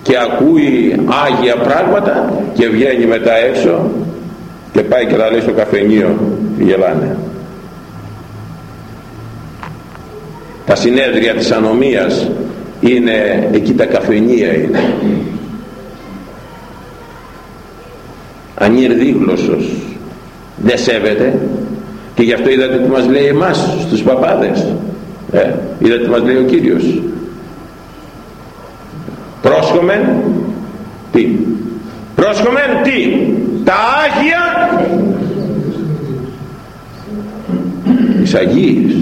και ακούει άγια πράγματα και βγαίνει μετά έξω και πάει και τα λέει στο καφενείο και γελάνε. Τα συνέδρια της ανομίας είναι εκεί τα καφενεία είναι. Ανήρδίγλωσσος δεν σέβεται. Και γι' αυτό είδατε τι μας λέει εμάς στους παπάδες. Ε, είδατε τι μας λέει ο Κύριος πρόσχομεν τι; Πρόσχομεν τι; Τα Άγια; Τις Αγίες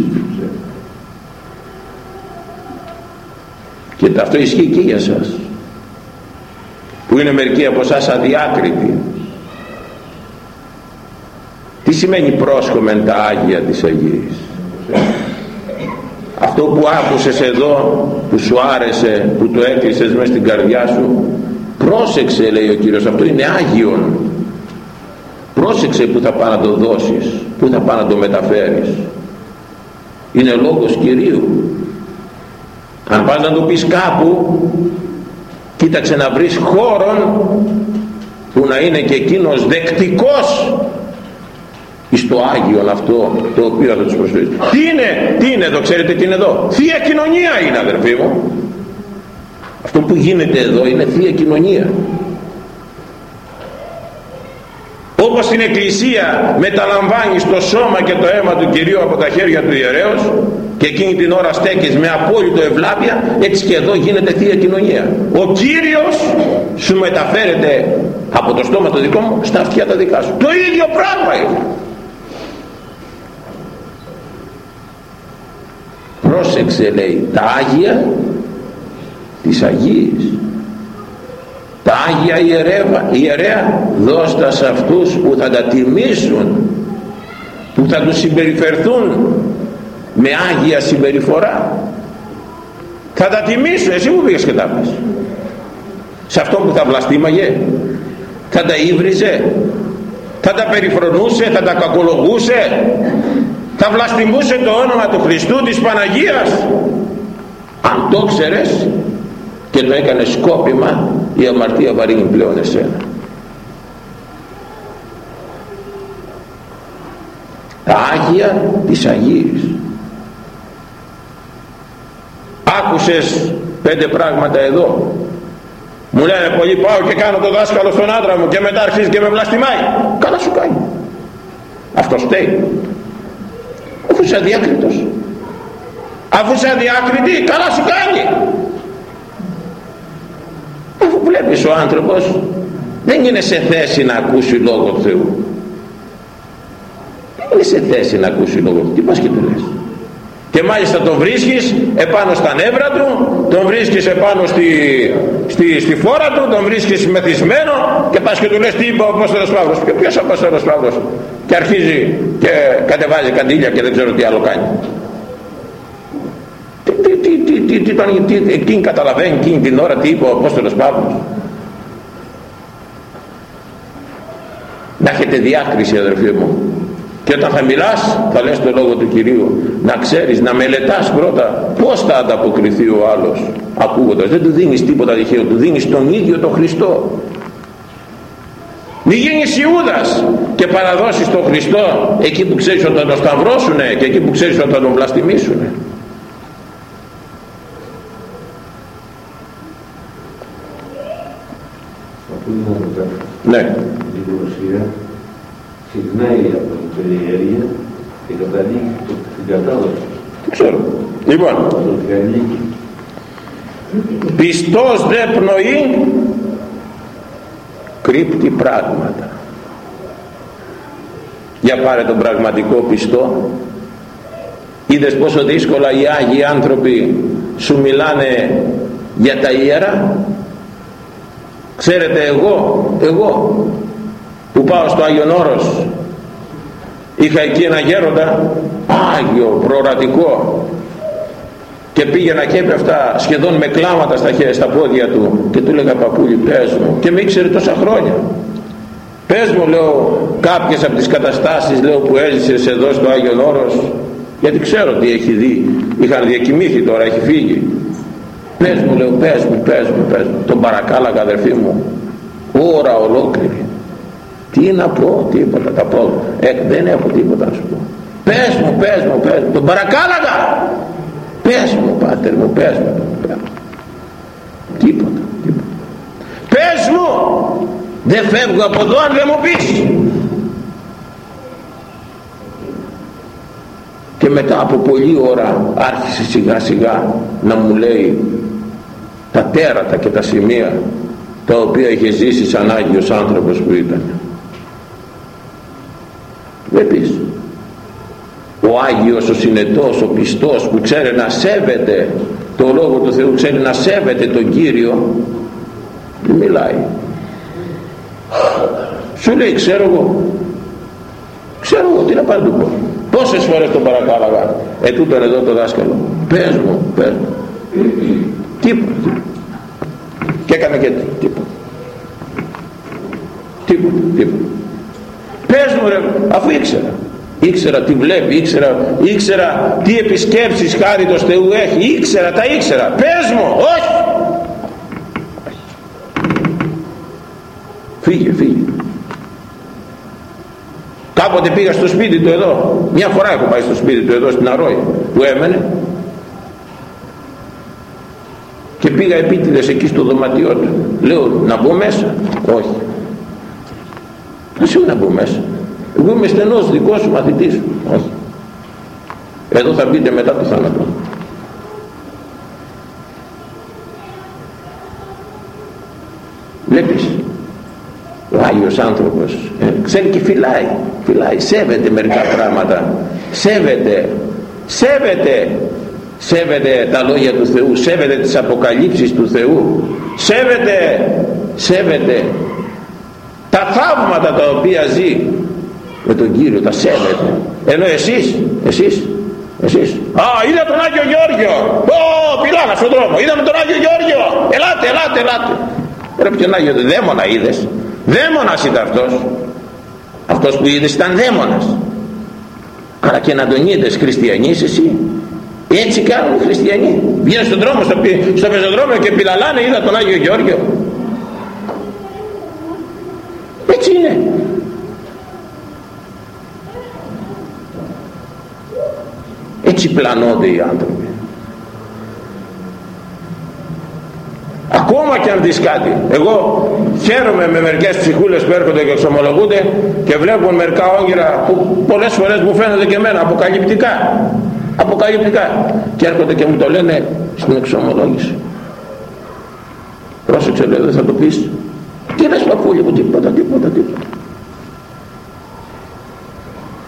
και αυτό ισχύει και για σας που είναι μερικοί από εσάς αδιάκριτοι τι σημαίνει πρόσχομεν τα Άγια της Αγίας; Αυτό που άκουσες εδώ, που σου άρεσε, που το έκλεισες μέσα στην καρδιά σου, πρόσεξε λέει ο Κύριος, αυτό είναι Άγιον. Πρόσεξε που θα πάει να το δώσεις, που θα πάει να το μεταφέρεις. Είναι λόγος Κυρίου. Αν πας να το πεις κάπου, κοίταξε να βρεις χώρον που να είναι και εκείνος δεκτικός εις το Άγιον αυτό το οποίο θα τους προσφέρει. Τι είναι, τι είναι εδώ ξέρετε τι είναι εδώ; Θεία Κοινωνία είναι αδερφοί μου. Αυτό που γίνεται εδώ είναι Θεία Κοινωνία. Όπως στην Εκκλησία μεταλαμβάνεις το σώμα και το αίμα του Κυρίου από τα χέρια του ιερέως και εκείνη την ώρα στέκεις με απόλυτο ευλάβεια έτσι και εδώ γίνεται Θεία Κοινωνία. Ο Κύριος σου μεταφέρεται από το στόμα το δικό μου στα αυτιά τα δικά σου. Το ίδιο πράγμα είναι πρόσεξε λέει τα Άγια της Αγίας. Τα Άγια ιερέα, ιερέα δώστα σε αυτούς που θα τα τιμήσουν που θα τους συμπεριφερθούν με Άγια συμπεριφορά. Θα τα τιμήσουν εσύ που πήγες και τα πες σε αυτό που θα βλαστήμαγε θα τα ύβριζε θα τα περιφρονούσε θα τα κακολογούσε θα βλαστημούσε το όνομα του Χριστού της Παναγίας. Αν το ξέρες και το έκανε σκόπιμα η αμαρτία βαρύνει πλέον εσένα. Τα Άγια της Αγίας. Άκουσες πέντε πράγματα εδώ. Μου λένε πολύ πάω και κάνω το δάσκαλο στον άντρα μου και μετά αρχίζει και με βλαστημάει καλά σου κάνει. Αυτός φταίει αφούς είσαι αδιάκριτος. Αφούς είσαι αδιάκριτη καλά σου κάνει. Αφού βλέπεις ο άνθρωπος δεν είναι σε θέση να ακούσει λόγο του Θεού. Δεν είναι σε θέση να ακούσει λόγο του τι πας και του λες. Και μάλιστα τον βρίσκεις επάνω στα νεύρα του τον βρίσκεις επάνω στη, στη, στη φόρα του τον βρίσκεις μεθυσμένο και πας και του λες τι είπε ο Απόστολος Παύλος και ποιος ο Απόστολος Παύλος; Και αρχίζει και κατεβάζει καντήλια και δεν ξέρω τι άλλο κάνει. Τι, τι, τι, τι, τι, τι, τι, εκείνη καταλαβαίνει εκείνη την ώρα τι είπε ο Απόστολος Παύλος. Να έχετε διάκριση αδερφοί μου και όταν θα μιλάς θα λες το λόγο του Κυρίου. Να ξέρεις να μελετάς πρώτα πως θα ανταποκριθεί ο άλλος ακούγοντας. Δεν του δίνεις τίποτα τυχαίο του δίνεις τον ίδιο τον Χριστό. Μη γίνεις Ιούδας και παραδώσεις τον Χριστό εκεί που ξέρεις όταν τον σταυρώσουνε και εκεί που ξέρεις όταν τον βλαστημίσουνε. Ναι. ξυπνάει από την περιέργεια και καταλήγει στην κατάληψη. Δεν ξέρω. Λοιπόν, πιστός δε πνοή κρύπτει πράγματα. Για πάρε τον πραγματικό πιστό. Είδες πόσο δύσκολα οι Άγιοι άνθρωποι σου μιλάνε για τα ιερά; Ξέρετε εγώ, εγώ που πάω στο Άγιον Όρος είχα εκεί ένα γέροντα Άγιο, προορατικό και πήγαινα και έπεφτα σχεδόν με κλάματα στα, χέρια, στα πόδια του και του έλεγα παππούλη πες μου και με ήξερε τόσα χρόνια. Πες μου λέω κάποιες από τις καταστάσεις λέω, που έζησες εδώ στο Άγιον Όρος γιατί ξέρω τι έχει δει. Είχαν διακοιμήθει τώρα, έχει φύγει πες μου λέω πες μου, πες μου, πες μου τον παρακάλαγα αδερφή μου. Ώρα ολόκληρη τι να πω, τίποτα τα πω. Ε, δεν έχω τίποτα να σου πω. Πες μου, πες μου, πες μου. Τον παρακάλαγα. Πες μου, πάτερ μου, πες μου. Πες μου. Τίποτα, τίποτα. Πες μου. Δεν φεύγω από εδώ αν δεν μου πεις. Και μετά από πολλή ώρα άρχισε σιγά σιγά να μου λέει τα τέρατα και τα σημεία τα οποία είχε ζήσει σαν Άγιος άνθρωπος που ήταν βλέπεις ο Άγιος, ο συνετός, ο πιστός που ξέρει να σέβεται το Λόγο του Θεού, ξέρει να σέβεται τον Κύριο δεν μιλάει. Σου λέει ξέρω εγώ. Ξέρω εγώ τι να πάρει του πω πόσες φορές τον παρακάλαγα. Ε τούτον εδώ το δάσκαλο. Πες μου, πες μου. Τίποτα και έκανε και τίποτα. Τίποτα, τίποτα πες μου ρε αφού ήξερα. Ήξερα τι βλέπει ήξερα, ήξερα τι επισκέψεις χάριτος Θεού έχει. Ήξερα τα ήξερα. Πες μου όχι. Φύγε φύγε. Κάποτε πήγα στο σπίτι του εδώ. Μια φορά έχω πάει στο σπίτι του εδώ στην Αρόη που έμενε. Και πήγα επίτηδες εκεί στο δωματιό του. Λέω να μπω μέσα. Όχι εσύ να μπω μέσα. Εγώ είμαι στενός δικός σου μαθητής. Όχι εδώ θα μπείτε μετά το θάνατο. Βλέπεις ο Άγιος άνθρωπος ε, ξέρει και φυλάει φυλάει, σέβεται μερικά πράγματα. Σέβεται σέβεται σέβεται τα λόγια του Θεού σέβεται τις αποκαλύψεις του Θεού. Σέβεται σέβεται τα θαύματα τα οποία ζει με τον Κύριο τα σέβεται. Ενώ εσείς εσείς εσείς. Α είδα τον Άγιο Γιώργιο ω πιλάνα στον δρόμο. Είδαμε τον Άγιο Γιώργιο ελάτε ελάτε ελάτε. Πρέπει ποιον Άγιο δαίμονα είδες. Δαίμονας ήταν αυτός. Αυτός που είδες ήταν δαίμονας. Αλλά και να τον είδες χριστιανής εσύ. Έτσι κάνουν οι χριστιανοί. Βγαίνουν στον δρόμο στο, στο πεζοδρόμιο και πιλαλάνε είδα τον Άγιο Γιώργιο έτσι είναι έτσι πλανώνται οι άνθρωποι. Ακόμα και αν δεις κάτι. Εγώ χαίρομαι με μερικές ψυχούλες που έρχονται και εξομολογούνται και βλέπουν μερικά όνειρα που πολλές φορές μου φαίνονται και εμένα αποκαλυπτικά. Αποκαλυπτικά. Και έρχονται και μου το λένε στην εξομολόγηση. Πρόσεξε λέω δεν θα το πεις τι λες παππούλη μου τίποτα τίποτα τίποτα.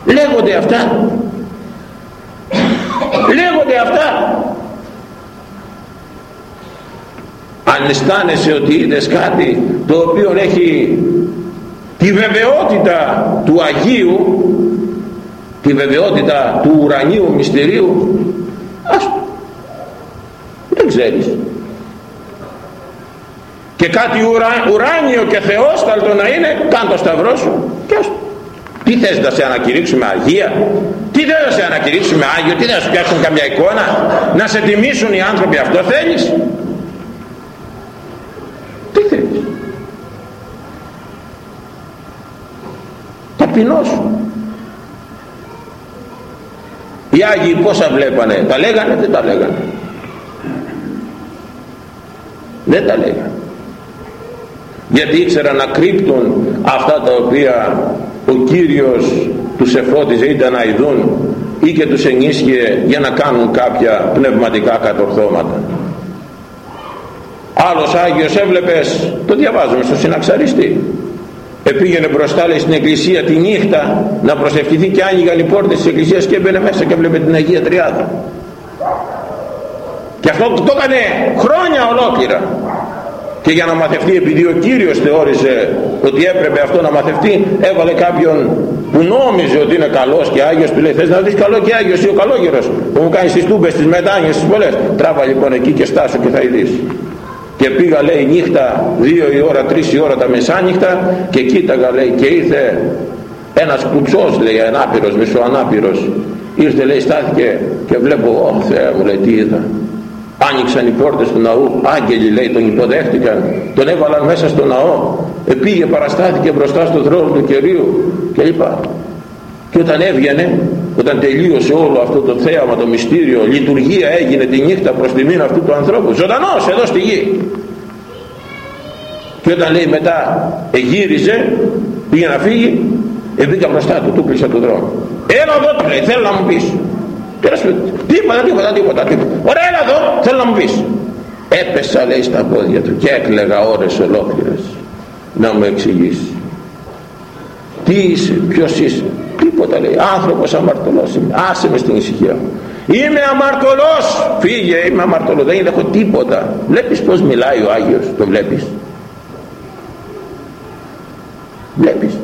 Λέγονται αυτά. Λέγονται αυτά. Αν αισθάνεσαι ότι είδες κάτι το οποίο έχει τη βεβαιότητα του Αγίου τη βεβαιότητα του ουρανίου μυστηρίου. Ας δεν ξέρεις και κάτι ουράνιο και θεόσταλτο να είναι κάν το σταυρό σου. Και ας τι θες να σε ανακηρύξουμε Αγία; Τι θες να σε ανακηρύξουμε Άγιο; Τι θες να σου πιάσουν καμιά εικόνα; Να σε τιμήσουν οι άνθρωποι αυτό θέλεις; Τι θέλεις; Ταπεινός οι Άγιοι πόσα βλέπανε; Τα λέγανε δεν τα λέγανε. Δεν τα λέγανε γιατί ήξεραν να κρύπτουν αυτά τα οποία ο Κύριος τους εφώτιζε είτε να ειδούν ή και τους ενίσχυε για να κάνουν κάποια πνευματικά κατορθώματα. Άλλος Άγιος έβλεπες το διαβάζουμε στο συναξαριστή. Επήγαινε μπροστά λέει στην εκκλησία τη νύχτα να προσευχηθεί και άνοιγαν οι πόρτες της εκκλησίας και έμπαινε μέσα και έβλεπε την Αγία Τριάδα. Και αυτό το έκανε χρόνια ολόκληρα και για να μαθευτεί επειδή ο Κύριος θεώρησε ότι έπρεπε αυτό να μαθευτεί έβαλε κάποιον που νόμιζε ότι είναι καλός και Άγιος του λέει θες να δεις καλό και Άγιος ή ο καλόγερος που μου κάνεις στις τούμπες τις μετάνιες τις πολλές τράβα λοιπόν εκεί και στάσου και θα ειδείς και πήγα λέει νύχτα δύο η ώρα, τρεις η ώρα τα μεσάνυχτα και κοίταγα λέει και ήρθε ένας κουτσός λέει ανάπηρος, μισοανάπηρος. Ήρθε λέει στάθηκε και βλέπω «Ω Θεέ μου» λέει τι είδα άνοιξαν οι πόρτες του ναού άγγελοι λέει τον υποδέχτηκαν τον έβαλαν μέσα στο ναό επήγε παραστάθηκε μπροστά στο θρόνο του Κυρίου και είπα και όταν έβγαινε όταν τελείωσε όλο αυτό το θέαμα το μυστήριο λειτουργία έγινε τη νύχτα προς τιμήν αυτού του ανθρώπου ζωντανός εδώ στη γη. Και όταν λέει μετά εγύριζε πήγε να φύγει μπήκα μπροστά του του κλείσα τον δρόμο. Έλα εδώ του λέει θέλω να μου πεις τίποτα τίποτα τίποτα τίποτα. Ωραία έλα εδώ θέλω να μου πεις. Έπεσα λέει στα πόδια του και έκλαιγα ώρες ολόκληρες να μου εξηγήσει. Τι είσαι, ποιος είσαι. Τίποτα λέει άνθρωπος αμαρτωλός είμαι. Άσε με στην ησυχία μου. Είμαι αμαρτωλός. Φύγε είμαι αμαρτωλός. Δεν έχω τίποτα. Βλέπεις πως μιλάει ο Άγιος το βλέπεις. Βλέπεις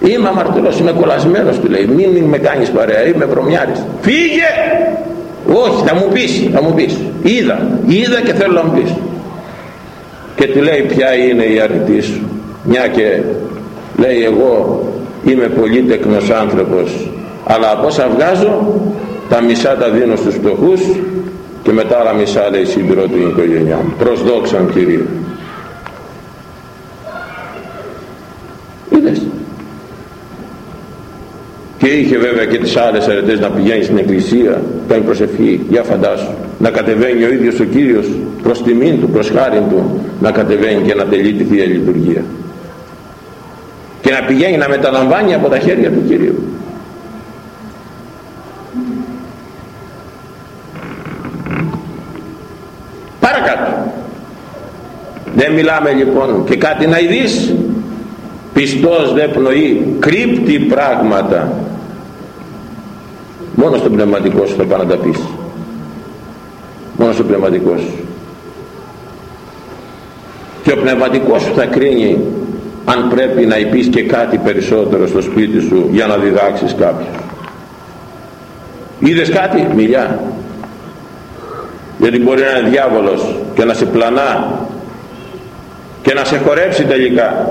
είμαι αμαρτωλός είμαι κολλασμένος του λέει. Μην με κάνεις παρέα είμαι βρωμιάρης. Φύγε! Όχι θα μου πεις θα μου πεις. Είδα είδα και θέλω να μου πεις. Και του λέει ποια είναι η αρνητή σου; Μια και λέει εγώ είμαι πολύ τεκνός άνθρωπος αλλά από όσα βγάζω τα μισά τα δίνω στους φτωχούς και μετά άλλα μισά λέει συντηρώ την οικογένειά μου. Προς δόξαν Κυρίου είδες και είχε βέβαια και τις άλλες αρετές να πηγαίνει στην εκκλησία κάνει προσευχή για φαντάσου. Να κατεβαίνει ο ίδιος ο Κύριος προς τιμήν του, προς χάριν του να κατεβαίνει και να τελεί τη Θεία Λειτουργία. Και να πηγαίνει να μεταλαμβάνει από τα χέρια του Κυρίου. Παρακάτω. Δεν μιλάμε λοιπόν και κάτι να ειδείς. Πιστός δεν πνοεί κρύπτει πράγματα μόνο στο πνευματικός σου θα πάει να τα πεις μόνο στο πνευματικός. Σου και ο πνευματικός σου θα κρίνει αν πρέπει να υπείς και κάτι περισσότερο στο σπίτι σου για να διδάξεις κάποιον είδες κάτι μιλιά. Γιατί μπορεί να είναι διάβολος και να σε πλανά και να σε χορέψει τελικά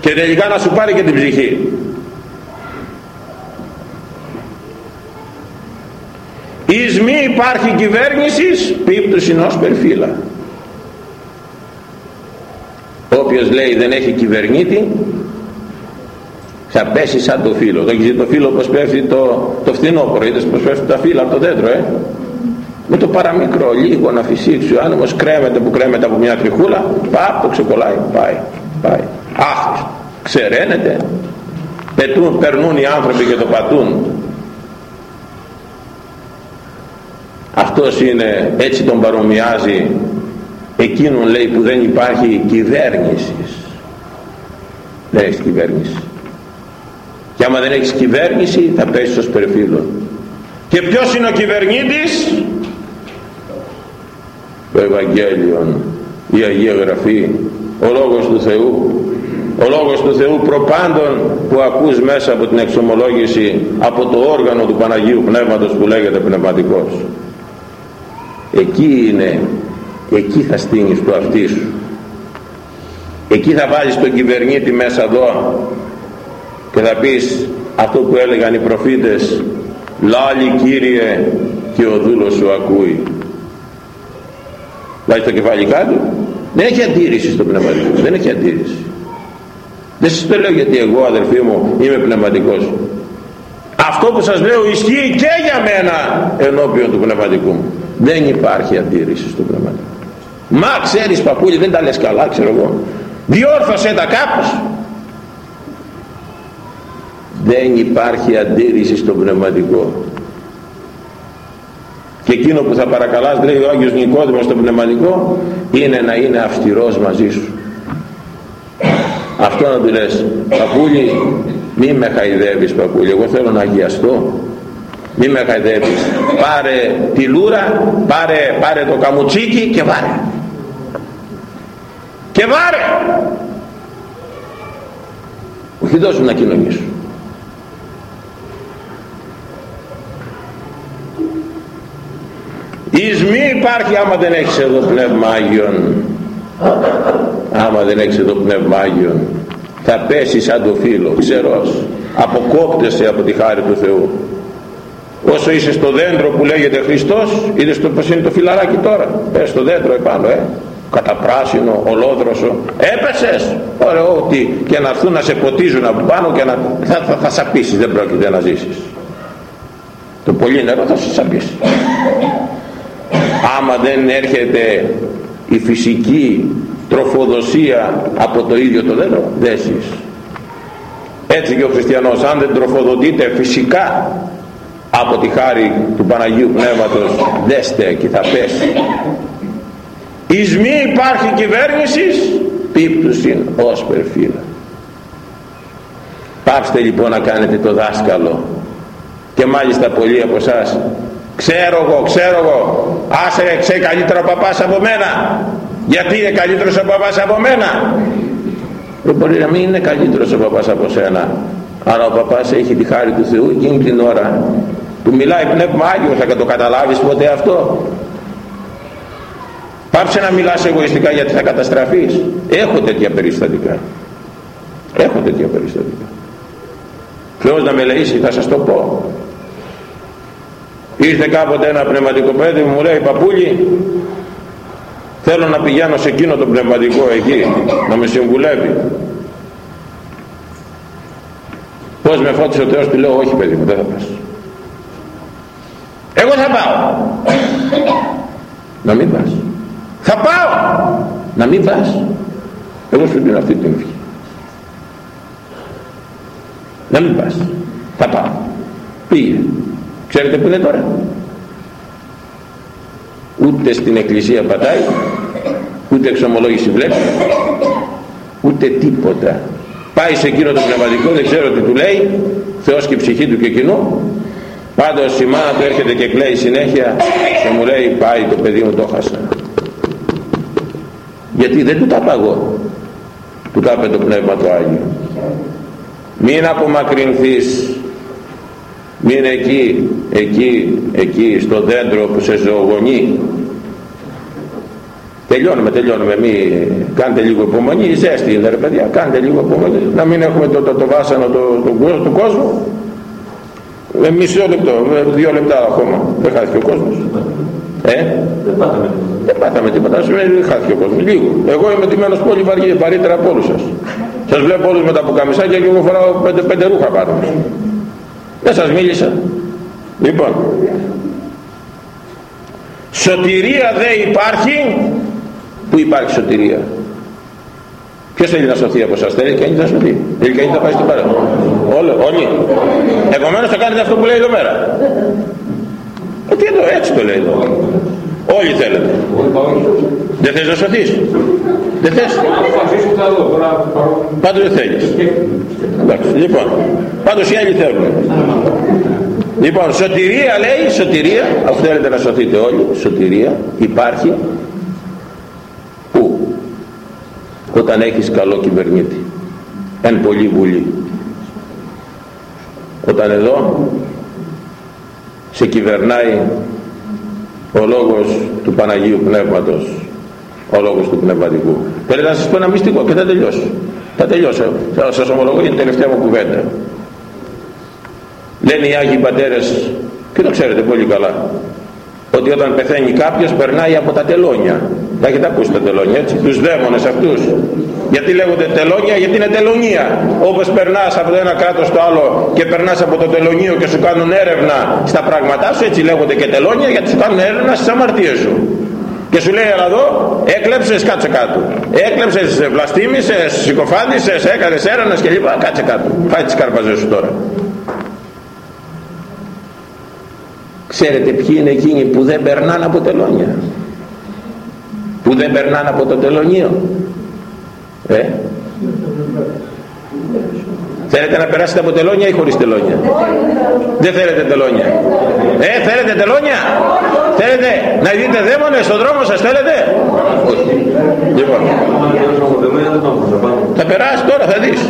και τελικά να σου πάρει και την ψυχή εις μη υπάρχει κυβέρνησης πίπτους ως περφύλα όποιος λέει δεν έχει κυβερνήτη θα πέσει σαν το φύλλο. Το έχεις το φύλλο πως πέφτει το, το φθινόπωρο. Είδες πως πέφτει τα φύλλα από το δέντρο ε; με το παραμικρό λίγο να φυσήξει ο άνεμος κρέμεται που κρέμεται από μια τριχούλα πάπ το ξεκολλάει πάει πάει. Άχρηστο ξεραίνεται. Πετούν, περνούν οι άνθρωποι και το πατούν αυτός είναι έτσι τον παρομοιάζει εκείνον λέει που δεν υπάρχει κυβέρνησης. Δεν έχεις κυβέρνηση. Και άμα δεν έχεις κυβέρνηση θα πέσεις στο σπερφύλλο και ποιος είναι ο κυβερνήτης; Το Ευαγγέλιο η Αγία Γραφή ο Λόγος του Θεού. Ο Λόγος του Θεού προπάντων που ακούς μέσα από την εξομολόγηση από το όργανο του Παναγίου Πνεύματος που λέγεται πνευματικός εκεί είναι. Εκεί θα στείνεις το αυτί σου. Εκεί θα βάλεις τον κυβερνήτη μέσα εδώ και θα πεις αυτό που έλεγαν οι προφήτες λάλη Κύριε και ο δούλος σου ακούει βάζει το κεφάλι κάτω δεν έχει αντίρρηση στο πνευματικό δεν έχει αντίρρηση. Δεν σας το λέω γιατί εγώ αδελφοί μου είμαι πνευματικός. Αυτό που σας λέω ισχύει και για μένα ενώπιον του πνευματικού μου δεν υπάρχει αντίρρηση στο πνευματικό μα ξέρεις παππούλη δεν τα λες καλά ξέρω εγώ. Διόρθωσε τα κάπως. Δεν υπάρχει αντίρρηση στο πνευματικό. Και εκείνο που θα παρακαλάς λέει ο Άγιος Νικόδημος στο πνευματικό είναι να είναι αυστηρός μαζί σου. Αυτό να του λες παππούλη μη με χαϊδεύεις παππούλη. Εγώ θέλω να αγιαστώ μη με χαϊδεύεις. Πάρε τη λούρα πάρε, πάρε το καμουτσίκι και βάρε. Και βάρε! Όχι δώσου να κοινωνήσω. Εις μη υπάρχει άμα δεν έχεις εδώ πνεύμα Άγιον. Άμα δεν έχεις εδώ πνεύμα Άγιον θα πέσεις σαν το φύλλο ξερός. Αποκόπτεσαι από τη χάρη του Θεού όσο είσαι στο δέντρο που λέγεται Χριστός είδες το πως είναι το φυλαράκι τώρα. Πες στο δέντρο επάνω ε. Καταπράσινο, ολόδροσο. Έπεσες. Ωραία ότι και να έρθουν να σε ποτίζουν από πάνω και να θα, θα, θα σαπίσεις δεν πρόκειται να ζήσεις. Το πολύ νερό θα σε σαπίσει. Άμα δεν έρχεται η φυσική τροφοδοσία από το ίδιο το δέντρο δεν ζεις. Έτσι και ο χριστιανός αν δεν τροφοδοτείται φυσικά από τη χάρη του Παναγίου Πνεύματος δεν στέκει θα πέσει. Εις μη υπάρχει κυβέρνησης πίπτουσιν ως περφύλα. Πάψτε λοιπόν να κάνετε το δάσκαλο. Και μάλιστα πολλοί από εσάς ξέρω εγώ, ξέρω εγώ άσε ξέρει καλύτερο παπάς από μένα γιατί είναι καλύτερος ο παπάς από μένα; Δεν μπορεί να μην είναι καλύτερος ο παπάς από σένα αλλά ο παπάς έχει τη χάρη του Θεού εκείνη την ώρα που μιλάει πνεύμα Άγιος θα το καταλάβεις ποτέ αυτό. Πάψε να μιλάς εγωιστικά γιατί θα καταστραφείς. Έχω τέτοια περιστατικά. Έχω τέτοια περιστατικά. Θεός να με λεήσει θα σας το πω. Ήρθε κάποτε ένα πνευματικό παιδί μου λέει παππούλη θέλω να πηγαίνω σε εκείνο το πνευματικό εκεί να με συμβουλεύει πως με φώτισε ο Θεός του λέω όχι παιδί μου δεν θα πας εγώ θα πάω. Να μην πας. Θα πάω. Να μην πας. Εγώ σου δίνω αυτή την ευχή. Να μην πας. Θα πάω. Πήγε. Ξέρετε που είναι τώρα; Ούτε στην εκκλησία πατάει ούτε εξομολόγηση βλέπει ούτε τίποτα. Πάει σε εκείνο το πνευματικό δεν ξέρω τι του λέει Θεός και η ψυχή του και εκείνο πάντως η μάνα του έρχεται και κλαίει συνέχεια και μου λέει πάει το παιδί μου το χάσα γιατί δεν του τα παγώ του τα το Πνεύμα του Άγιο μην απομακρυνθείς μην εκεί εκεί εκεί στο δέντρο που σε ζωογονεί τελειώνουμε τελειώνουμε μη κάντε λίγο υπομονή ζέστη είναι ρε παιδιά κάντε λίγο υπομονή να μην έχουμε το, το, το βάσανο του το, το, κόσμου με μισό λεπτό με δύο λεπτά ακόμα δεν χάθηκε ο κόσμος ε; Δεν πάταμε τίποτα. Δεν πάταμε τίποτα. Σημαίνει χάθηκε ο κόσμος. Λίγο. Εγώ είμαι τιμένος πολύ βαριέ, βαρύτερα από όλους σας. Σας βλέπω όλους με τα πουκαμισάκια και εγώ φοράω πέντε, πέντε ρούχα πάνω. Δεν σας μίλησα. Λοιπόν. Σωτηρία δεν υπάρχει. Πού υπάρχει σωτηρία; Ποιος θέλει να σωθεί από εσάς, θέλει κανείς να σωθεί. Θέλει κανείς να πάει στην παρά. Όλοι, όλοι. Επομένως θα κάνετε αυτό που λέει εδώ πέρα. Ότι εδώ έτσι το λέει εδώ. Όλοι θέλετε. Δεν θες να σωθείς. Δεν θες. Πάντως δεν θέλεις. Εντάξει, λοιπόν. Πάντως οι άλλοι θέλουν. Λοιπόν, σωτηρία λέει, σωτηρία, αφού θέλετε να σωθείτε όλοι, σωτηρία υπάρχει πού όταν έχεις καλό κυβερνήτη. Εν πολύ βουλή. Όταν εδώ σε κυβερνάει ο λόγος του Παναγίου Πνεύματος ο λόγος του Πνευματικού. Θέλετε να σας πω ένα μυστικό και θα τελειώσω. Θα τελειώσω. Θα σας ομολογώ για την τελευταία μου κουβέντα. Λένε οι Άγιοι Πατέρες και το ξέρετε πολύ καλά ότι όταν πεθαίνει κάποιος περνάει από τα τελώνια τα έχετε ακούσει τα τελώνια έτσι. Τους δαίμονες αυτούς. Γιατί λέγονται τελώνια γιατί είναι τελωνία. Όπως περνάς από το ένα κράτος στο άλλο και περνάς από το τελωνίο και σου κάνουν έρευνα στα πράγματά σου έτσι λέγονται και τελώνια γιατί σου κάνουν έρευνα στις αμαρτίες σου. Και σου λέει έλα εδώ έκλεψες κάτσε κάτω. Έκλεψες βλαστήμησες συκοφάντησες έκανες έρευνας και λοιπά κάτσε κάτω. Φάει τις καρπαζές σου τώρα ξέρετε ποιοι είναι εκείνοι που δεν περνάνε από τελώνια που δεν περνάνε από το τελωνίο. Ε; θέλετε να περάσετε από τελώνια ή χωρίς τελώνια; Δεν θέλετε τελώνια. Ε θέλετε τελώνια; Θέλετε να δείτε δαίμονες στον δρόμο σας θέλετε; Όχι. Λοιπόν. Θα περάσεις τώρα θα δεις.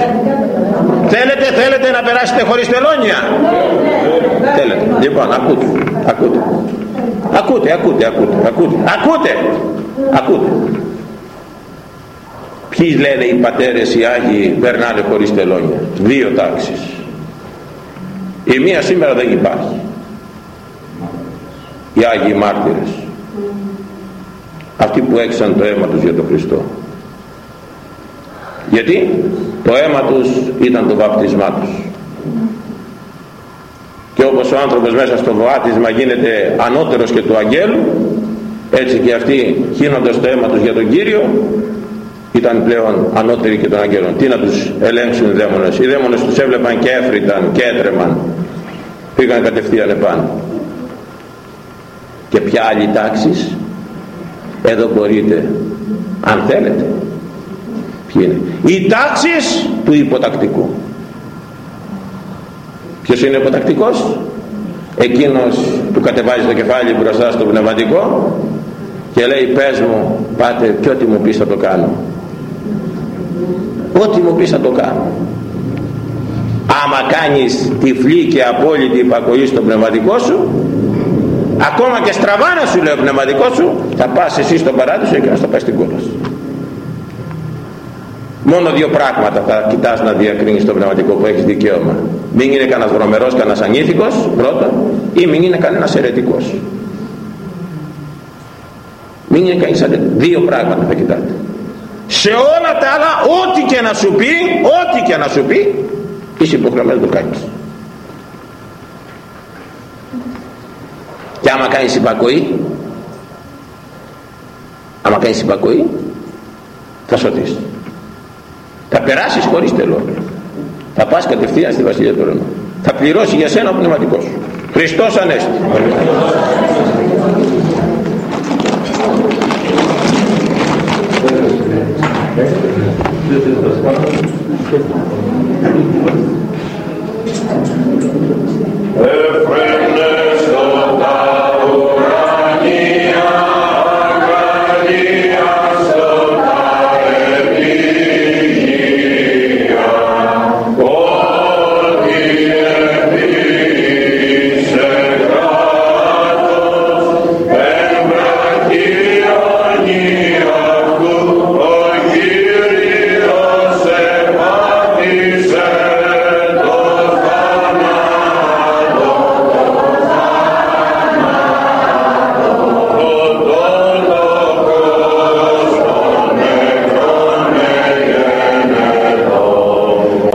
Θέλετε θέλετε να περάσετε χωρίς τελώνια; Θέλετε. Λοιπόν ακούτε ακούτε. Ακούτε ακούτε ακούτε ακούτε. Ακούτε ακούτε ποιοι λένε οι πατέρες οι Άγιοι περνάνε χωρίς τελώνια; Δύο τάξεις. Η μία σήμερα δεν υπάρχει. Οι Άγιοι μάρτυρες. Αυτοί που έξαν το αίμα τους για τον Χριστό. Γιατί; Το αίμα τους ήταν το βαπτισμά τους. Και όπως ο άνθρωπος μέσα στο βάτισμα γίνεται ανώτερος και του αγγέλου έτσι και αυτοί χύνοντας το αίμα τους για τον Κύριο ήταν πλέον ανώτεροι και των αγγέλων. Τι να τους ελέγξουν οι δαίμονες. Οι δαίμονες τους έβλεπαν και έφρυταν και έτρεμαν. Πήγαν κατευθείαν επάνω. Και ποια άλλη τάξη εδώ μπορείτε αν θέλετε. Ποιοι είναι. Οι τάξεις του υποτακτικού. Ποιος είναι υποτακτικός; Εκείνος που κατεβάζει το κεφάλι μπροστά στο πνευματικό και λέει πες μου πάτε και ό,τι μου πεις θα το κάνω ό,τι μου πεις θα το κάνω άμα κάνεις τυφλή και απόλυτη υπακοή στο πνευματικό σου ακόμα και στραβά να σου λέει ο πνευματικός σου θα πας εσύ στον παράδεισο και να στο πας στην κόλλα μόνο δύο πράγματα θα κοιτάς να διακρίνεις το πνευματικό που έχεις δικαίωμα. Μην είναι κανένας βρωμερός, κανένας ανήθικος πρώτα ή μην είναι κανένας αιρετικός μην είναι κανείς δύο πράγματα θα κοιτάτε. Σε όλα τα άλλα ό,τι και να σου πει ό,τι και να σου πει είσαι υποχρεωμένος να το κάνεις. Και άμα κάνεις υπακοή άμα κάνεις υπακοή θα σωθείς θα περάσεις χωρίς τελώνει θα πας κατευθείαν στη Βασιλεία του Ουρανού θα πληρώσει για σένα ο πνευματικός σου. Χριστός Ανέστη Okay? This is the